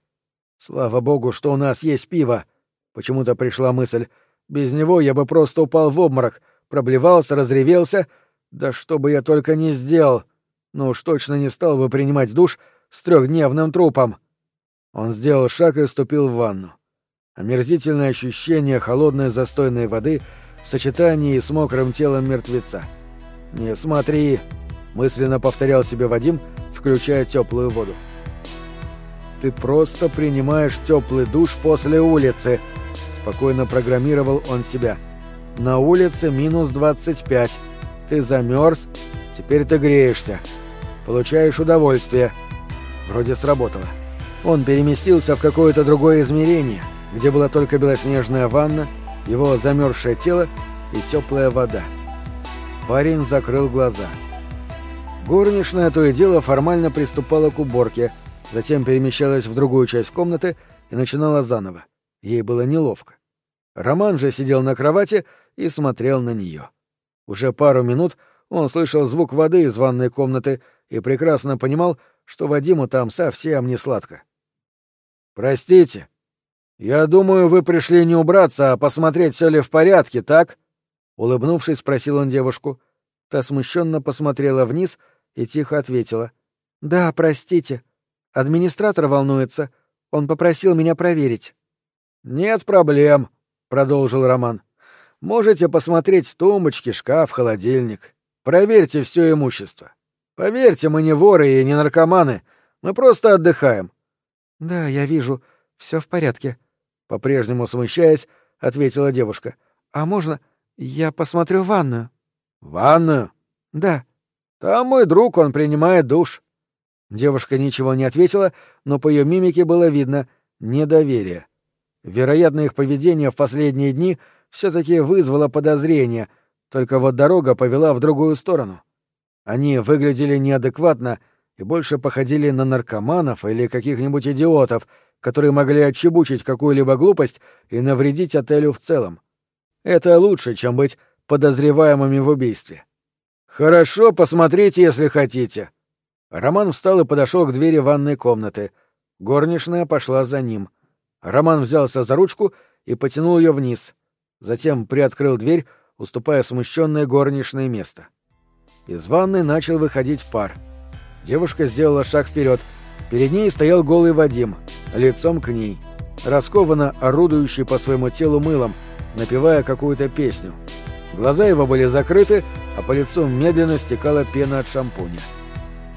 Слава богу, что у нас есть пиво. Почему-то пришла мысль. Без него я бы просто упал в обморок, проблевался, разревелся. Да что бы я только не сделал. Ну уж точно не стал бы принимать душ с трехдневным трупом. Он сделал шаг и ступил в ванну. Омерзительное ощущение холодной застойной воды в сочетании с мокрым телом мертвеца. «Не смотри!» — мысленно повторял себе Вадим, включая теплую воду. «Ты просто принимаешь теплый душ после улицы», — спокойно программировал он себя. «На улице минус 25. Ты замерз, теперь ты греешься. Получаешь удовольствие». Вроде сработало. Он переместился в какое-то другое измерение, где была только белоснежная ванна, его замерзшее тело и теплая вода. Парень закрыл глаза. Горничная то и дело формально приступала к уборке, затем перемещалась в другую часть комнаты и начинала заново. Ей было неловко. Роман же сидел на кровати и смотрел на нее. Уже пару минут он слышал звук воды из ванной комнаты и прекрасно понимал, что Вадиму там совсем не сладко. «Простите. Я думаю, вы пришли не убраться, а посмотреть, все ли в порядке, так?» Улыбнувшись, спросил он девушку. Та смущенно посмотрела вниз и тихо ответила. «Да, простите. Администратор волнуется. Он попросил меня проверить». «Нет проблем», — продолжил Роман. «Можете посмотреть тумбочки, шкаф, холодильник. Проверьте все имущество. Поверьте, мы не воры и не наркоманы. Мы просто отдыхаем. Да, я вижу. Все в порядке. По-прежнему смущаясь, ответила девушка. А можно я посмотрю ванную? Ванную? Да. Там мой друг, он принимает душ. Девушка ничего не ответила, но по ее мимике было видно недоверие. Вероятно, их поведение в последние дни все-таки вызвало подозрение, только вот дорога повела в другую сторону. Они выглядели неадекватно и больше походили на наркоманов или каких-нибудь идиотов, которые могли отчебучить какую-либо глупость и навредить отелю в целом. Это лучше, чем быть подозреваемыми в убийстве. «Хорошо, посмотрите, если хотите». Роман встал и подошел к двери ванной комнаты. Горничная пошла за ним. Роман взялся за ручку и потянул ее вниз. Затем приоткрыл дверь, уступая смущенное горничное место. Из ванны начал выходить пар. Девушка сделала шаг вперед. Перед ней стоял голый Вадим, лицом к ней, раскованно орудующий по своему телу мылом, напевая какую-то песню. Глаза его были закрыты, а по лицу медленно стекала пена от шампуня.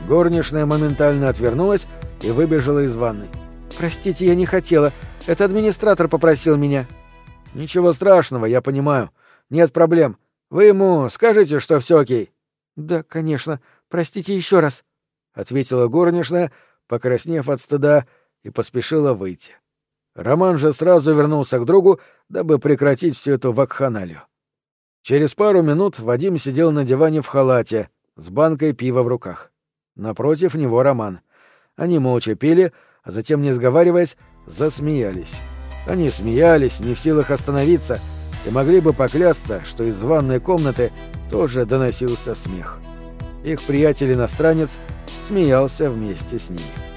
Горничная моментально отвернулась и выбежала из ванны. «Простите, я не хотела. Это администратор попросил меня». «Ничего страшного, я понимаю. Нет проблем. Вы ему скажете, что все окей?» «Да, конечно. Простите еще раз», — ответила горничная, покраснев от стыда, и поспешила выйти. Роман же сразу вернулся к другу, дабы прекратить всю эту вакханалию. Через пару минут Вадим сидел на диване в халате, с банкой пива в руках. Напротив него Роман. Они молча пили, а затем, не сговариваясь, засмеялись. Они смеялись, не в силах остановиться, и могли бы поклясться, что из ванной комнаты тоже доносился смех. Их приятель-иностранец смеялся вместе с ними.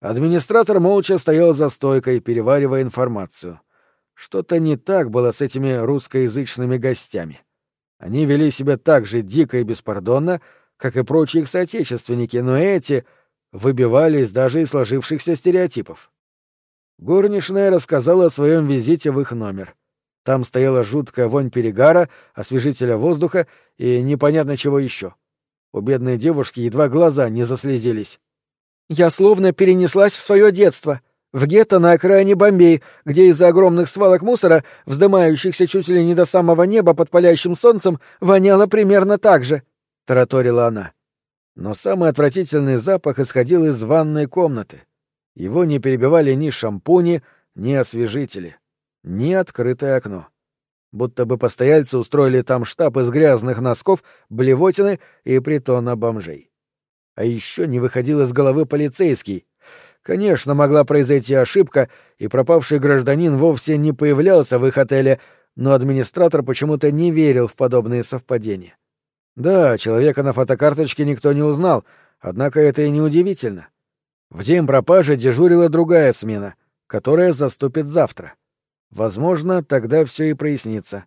Администратор молча стоял за стойкой, переваривая информацию. Что-то не так было с этими русскоязычными гостями. Они вели себя так же дико и беспардонно, как и прочие их соотечественники, но эти выбивались даже из сложившихся стереотипов. Горничная рассказала о своем визите в их номер. Там стояла жуткая вонь перегара, освежителя воздуха и непонятно чего еще. У бедной девушки едва глаза не заслезились. «Я словно перенеслась в свое детство», в гетто на окраине Бомбей, где из-за огромных свалок мусора, вздымающихся чуть ли не до самого неба под палящим солнцем, воняло примерно так же тараторила она. Но самый отвратительный запах исходил из ванной комнаты. Его не перебивали ни шампуни, ни освежители, ни открытое окно. Будто бы постояльцы устроили там штаб из грязных носков, блевотины и притона бомжей. А еще не выходил из головы полицейский. Конечно, могла произойти ошибка, и пропавший гражданин вовсе не появлялся в их отеле, но администратор почему-то не верил в подобные совпадения. Да, человека на фотокарточке никто не узнал, однако это и не удивительно. В день пропажи дежурила другая смена, которая заступит завтра. Возможно, тогда все и прояснится.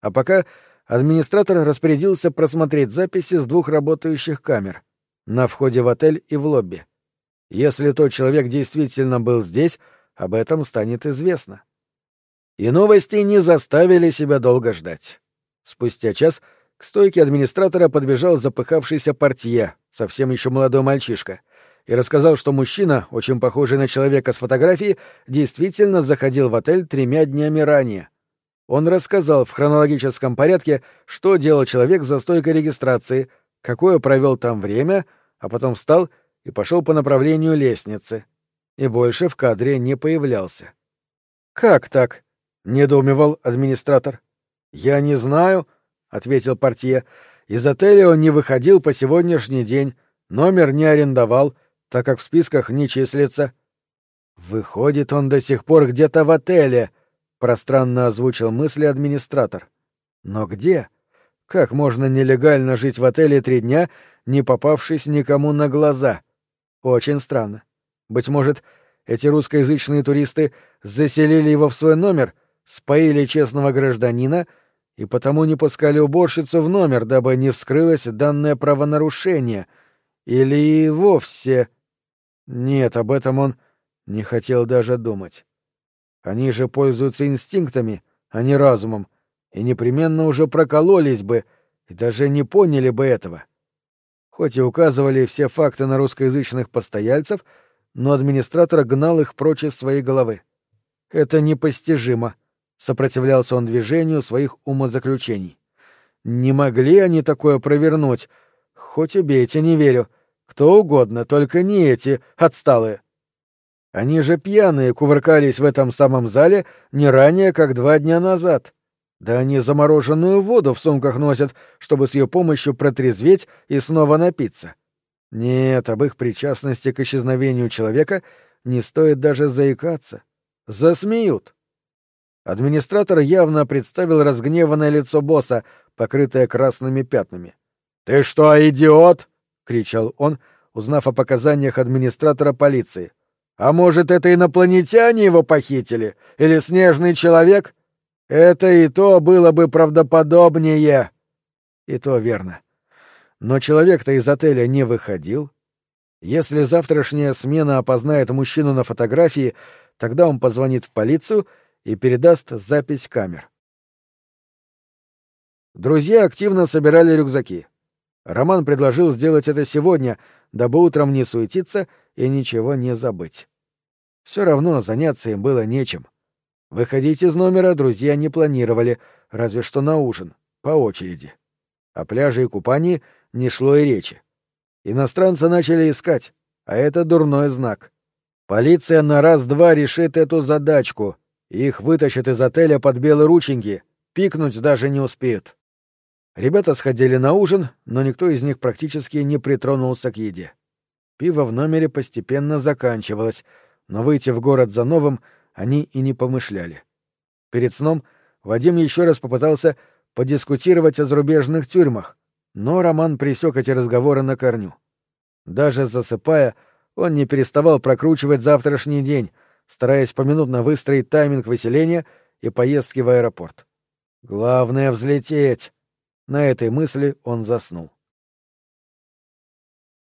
А пока администратор распорядился просмотреть записи с двух работающих камер — на входе в отель и в лобби. Если тот человек действительно был здесь, об этом станет известно. И новости не заставили себя долго ждать. Спустя час к стойке администратора подбежал запыхавшийся портье, совсем еще молодой мальчишка, и рассказал, что мужчина, очень похожий на человека с фотографии, действительно заходил в отель тремя днями ранее. Он рассказал в хронологическом порядке, что делал человек за стойкой регистрации, какое провел там время, а потом встал и пошел по направлению лестницы. И больше в кадре не появлялся. «Как так?» — недоумевал администратор. «Я не знаю», — ответил портье. «Из отеля он не выходил по сегодняшний день, номер не арендовал, так как в списках не числится». «Выходит, он до сих пор где-то в отеле», — пространно озвучил мысли администратор. «Но где? Как можно нелегально жить в отеле три дня, не попавшись никому на глаза?» Очень странно. Быть может, эти русскоязычные туристы заселили его в свой номер, споили честного гражданина и потому не пускали уборщицу в номер, дабы не вскрылось данное правонарушение. Или вовсе... Нет, об этом он не хотел даже думать. Они же пользуются инстинктами, а не разумом, и непременно уже прокололись бы и даже не поняли бы этого. — Хоть и указывали все факты на русскоязычных постояльцев, но администратор гнал их прочь из своей головы. «Это непостижимо», — сопротивлялся он движению своих умозаключений. «Не могли они такое провернуть? Хоть убейте, не верю. Кто угодно, только не эти, отсталые». Они же пьяные кувыркались в этом самом зале не ранее, как два дня назад. Да они замороженную воду в сумках носят, чтобы с ее помощью протрезветь и снова напиться. Нет, об их причастности к исчезновению человека не стоит даже заикаться. Засмеют. Администратор явно представил разгневанное лицо босса, покрытое красными пятнами. «Ты что, идиот?» — кричал он, узнав о показаниях администратора полиции. «А может, это инопланетяне его похитили? Или снежный человек?» Это и то было бы правдоподобнее. И то верно. Но человек-то из отеля не выходил. Если завтрашняя смена опознает мужчину на фотографии, тогда он позвонит в полицию и передаст запись камер. Друзья активно собирали рюкзаки. Роман предложил сделать это сегодня, дабы утром не суетиться и ничего не забыть. Все равно заняться им было нечем. Выходить из номера друзья не планировали, разве что на ужин, по очереди. О пляже и купании не шло и речи. Иностранцы начали искать, а это дурной знак. Полиция на раз-два решит эту задачку. Их вытащат из отеля под белые рученьки, пикнуть даже не успеют. Ребята сходили на ужин, но никто из них практически не притронулся к еде. Пиво в номере постепенно заканчивалось, но выйти в город за новым — они и не помышляли. Перед сном Вадим еще раз попытался подискутировать о зарубежных тюрьмах, но Роман пресек эти разговоры на корню. Даже засыпая, он не переставал прокручивать завтрашний день, стараясь поминутно выстроить тайминг выселения и поездки в аэропорт. Главное — взлететь. На этой мысли он заснул.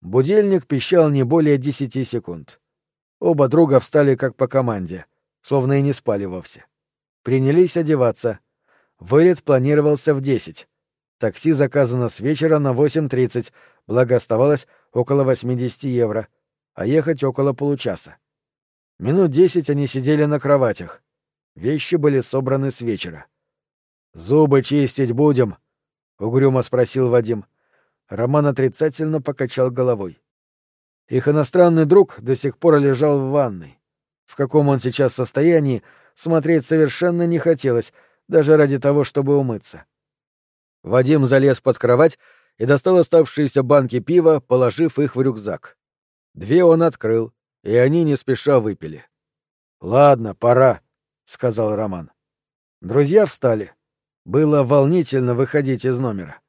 Будильник пищал не более десяти секунд. Оба друга встали как по команде словно и не спали вовсе. Принялись одеваться. Вылет планировался в десять. Такси заказано с вечера на восемь тридцать, благо оставалось около восьмидесяти евро, а ехать около получаса. Минут десять они сидели на кроватях. Вещи были собраны с вечера. «Зубы чистить будем?» — угрюмо спросил Вадим. Роман отрицательно покачал головой. Их иностранный друг до сих пор лежал в ванной. В каком он сейчас состоянии, смотреть совершенно не хотелось, даже ради того, чтобы умыться. Вадим залез под кровать и достал оставшиеся банки пива, положив их в рюкзак. Две он открыл, и они не спеша выпили. «Ладно, пора», — сказал Роман. Друзья встали. Было волнительно выходить из номера.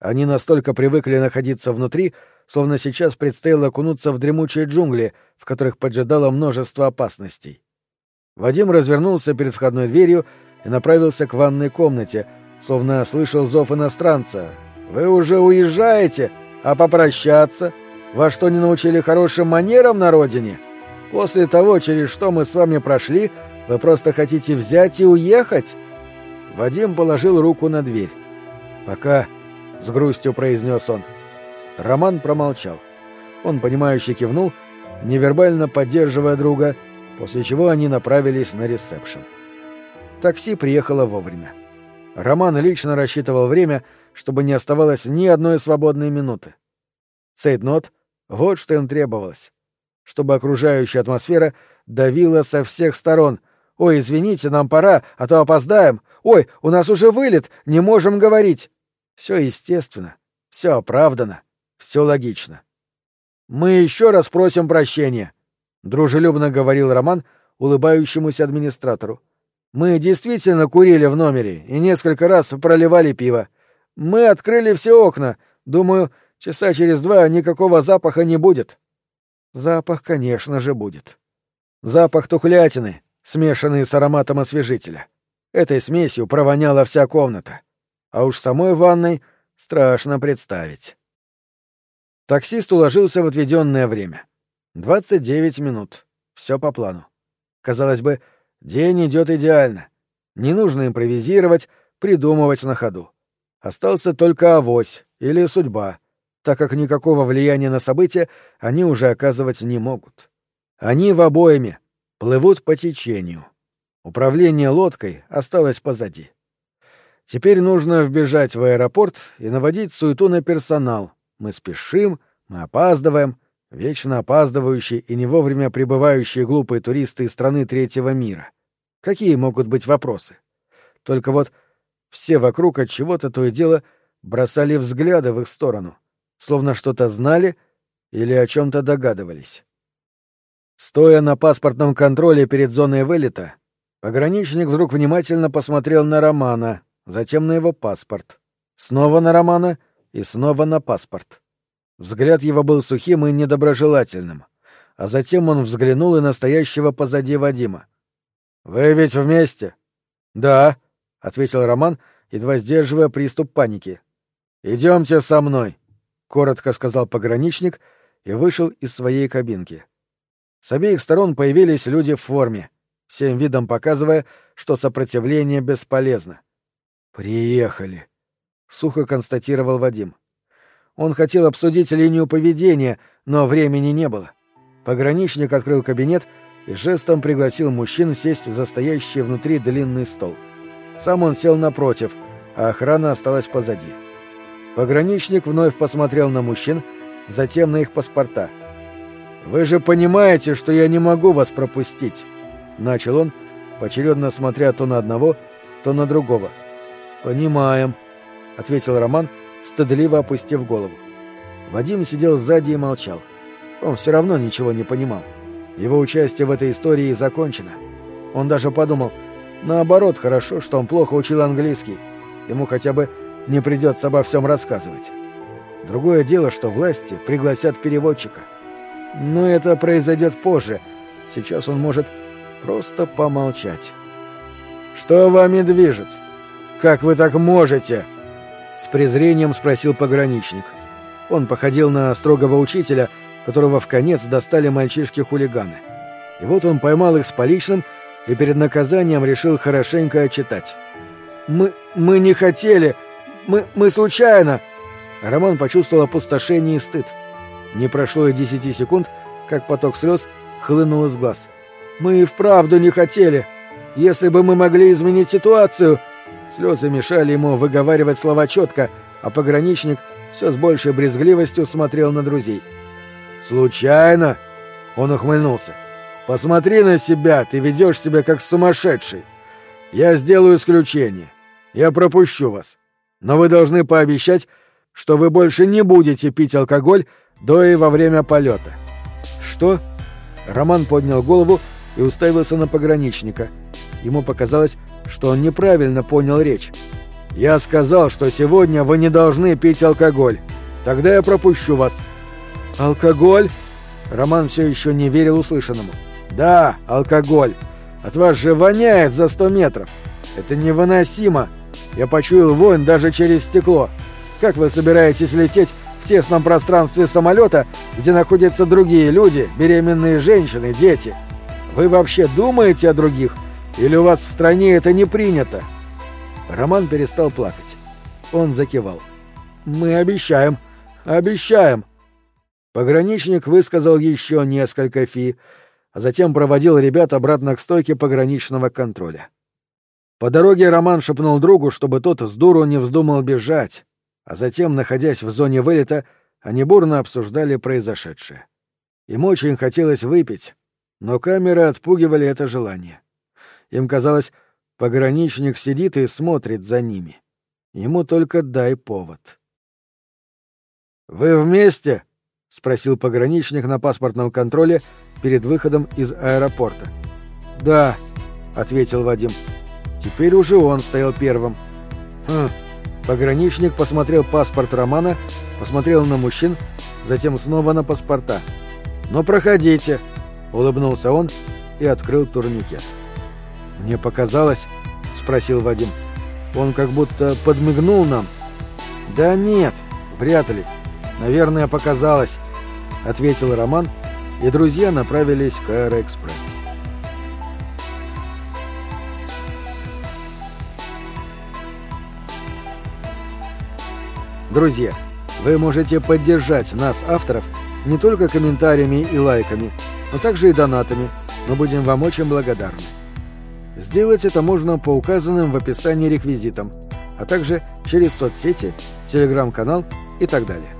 Они настолько привыкли находиться внутри, словно сейчас предстояло окунуться в дремучие джунгли, в которых поджидало множество опасностей. Вадим развернулся перед входной дверью и направился к ванной комнате, словно слышал зов иностранца. «Вы уже уезжаете? А попрощаться? Во что не научили хорошим манерам на родине? После того, через что мы с вами прошли, вы просто хотите взять и уехать?» Вадим положил руку на дверь. «Пока», — с грустью произнес он. Роман промолчал. Он, понимающе кивнул, невербально поддерживая друга, после чего они направились на ресепшн. Такси приехало вовремя. Роман лично рассчитывал время, чтобы не оставалось ни одной свободной минуты. Цейтнот — вот что им требовалось. Чтобы окружающая атмосфера давила со всех сторон. «Ой, извините, нам пора, а то опоздаем. Ой, у нас уже вылет, не можем говорить». Все естественно, все оправдано, все логично. «Мы еще раз просим прощения», — дружелюбно говорил Роман улыбающемуся администратору. «Мы действительно курили в номере и несколько раз проливали пиво. Мы открыли все окна. Думаю, часа через два никакого запаха не будет». Запах, конечно же, будет. Запах тухлятины, смешанный с ароматом освежителя. Этой смесью провоняла вся комната а уж самой ванной страшно представить. Таксист уложился в отведенное время. 29 минут. Все по плану. Казалось бы, день идет идеально. Не нужно импровизировать, придумывать на ходу. Остался только авось или судьба, так как никакого влияния на события они уже оказывать не могут. Они в обоими плывут по течению. Управление лодкой осталось позади. Теперь нужно вбежать в аэропорт и наводить суету на персонал. Мы спешим, мы опаздываем, вечно опаздывающие и не вовремя прибывающие глупые туристы из страны третьего мира. Какие могут быть вопросы? Только вот все вокруг от чего-то то и дело бросали взгляды в их сторону, словно что-то знали или о чем-то догадывались. Стоя на паспортном контроле перед зоной вылета, пограничник вдруг внимательно посмотрел на Романа, затем на его паспорт, снова на Романа и снова на паспорт. Взгляд его был сухим и недоброжелательным, а затем он взглянул и настоящего позади Вадима. «Вы ведь вместе?» «Да», — ответил Роман, едва сдерживая приступ паники. «Идемте со мной», — коротко сказал пограничник и вышел из своей кабинки. С обеих сторон появились люди в форме, всем видом показывая, что сопротивление бесполезно. «Приехали», — сухо констатировал Вадим. Он хотел обсудить линию поведения, но времени не было. Пограничник открыл кабинет и жестом пригласил мужчин сесть за стоящий внутри длинный стол. Сам он сел напротив, а охрана осталась позади. Пограничник вновь посмотрел на мужчин, затем на их паспорта. «Вы же понимаете, что я не могу вас пропустить», — начал он, поочередно смотря то на одного, то на другого. — «Понимаем», — ответил Роман, стыдливо опустив голову. Вадим сидел сзади и молчал. Он все равно ничего не понимал. Его участие в этой истории закончено. Он даже подумал, наоборот, хорошо, что он плохо учил английский. Ему хотя бы не придется обо всем рассказывать. Другое дело, что власти пригласят переводчика. Но это произойдет позже. Сейчас он может просто помолчать. «Что вами движет?» Как вы так можете?» С презрением спросил пограничник. Он походил на строгого учителя, которого в конец достали мальчишки-хулиганы. И вот он поймал их с поличным и перед наказанием решил хорошенько отчитать. «Мы... мы не хотели! Мы... мы случайно!» Роман почувствовал опустошение и стыд. Не прошло и десяти секунд, как поток слез хлынул из глаз. «Мы и вправду не хотели! Если бы мы могли изменить ситуацию...» Слезы мешали ему выговаривать слова четко, а пограничник все с большей брезгливостью смотрел на друзей. «Случайно?» — он ухмыльнулся. «Посмотри на себя, ты ведешь себя как сумасшедший. Я сделаю исключение. Я пропущу вас. Но вы должны пообещать, что вы больше не будете пить алкоголь до и во время полета». «Что?» Роман поднял голову и уставился на пограничника. Ему показалось, что он неправильно понял речь. «Я сказал, что сегодня вы не должны пить алкоголь. Тогда я пропущу вас». «Алкоголь?» Роман все еще не верил услышанному. «Да, алкоголь. От вас же воняет за сто метров. Это невыносимо. Я почуял вонь даже через стекло. Как вы собираетесь лететь в тесном пространстве самолета, где находятся другие люди, беременные женщины, дети? Вы вообще думаете о других? Или у вас в стране это не принято?» Роман перестал плакать. Он закивал. «Мы обещаем, обещаем!» Пограничник высказал еще несколько фи, а затем проводил ребят обратно к стойке пограничного контроля. По дороге Роман шепнул другу, чтобы тот с дуру не вздумал бежать, а затем, находясь в зоне вылета, они бурно обсуждали произошедшее. Им очень хотелось выпить, но камеры отпугивали это желание. Им казалось, пограничник сидит и смотрит за ними. Ему только дай повод. «Вы вместе?» — спросил пограничник на паспортном контроле перед выходом из аэропорта. «Да», — ответил Вадим. Теперь уже он стоял первым. Хм. Пограничник посмотрел паспорт Романа, посмотрел на мужчин, затем снова на паспорта. «Ну, проходите», — улыбнулся он и открыл турникет. «Мне показалось?» — спросил Вадим. «Он как будто подмигнул нам». «Да нет, вряд ли. Наверное, показалось», — ответил Роман, и друзья направились к Аэроэкспресс. Друзья, вы можете поддержать нас, авторов, не только комментариями и лайками, но также и донатами. Мы будем вам очень благодарны. Сделать это можно по указанным в описании реквизитам, а также через соцсети, телеграм-канал и так далее.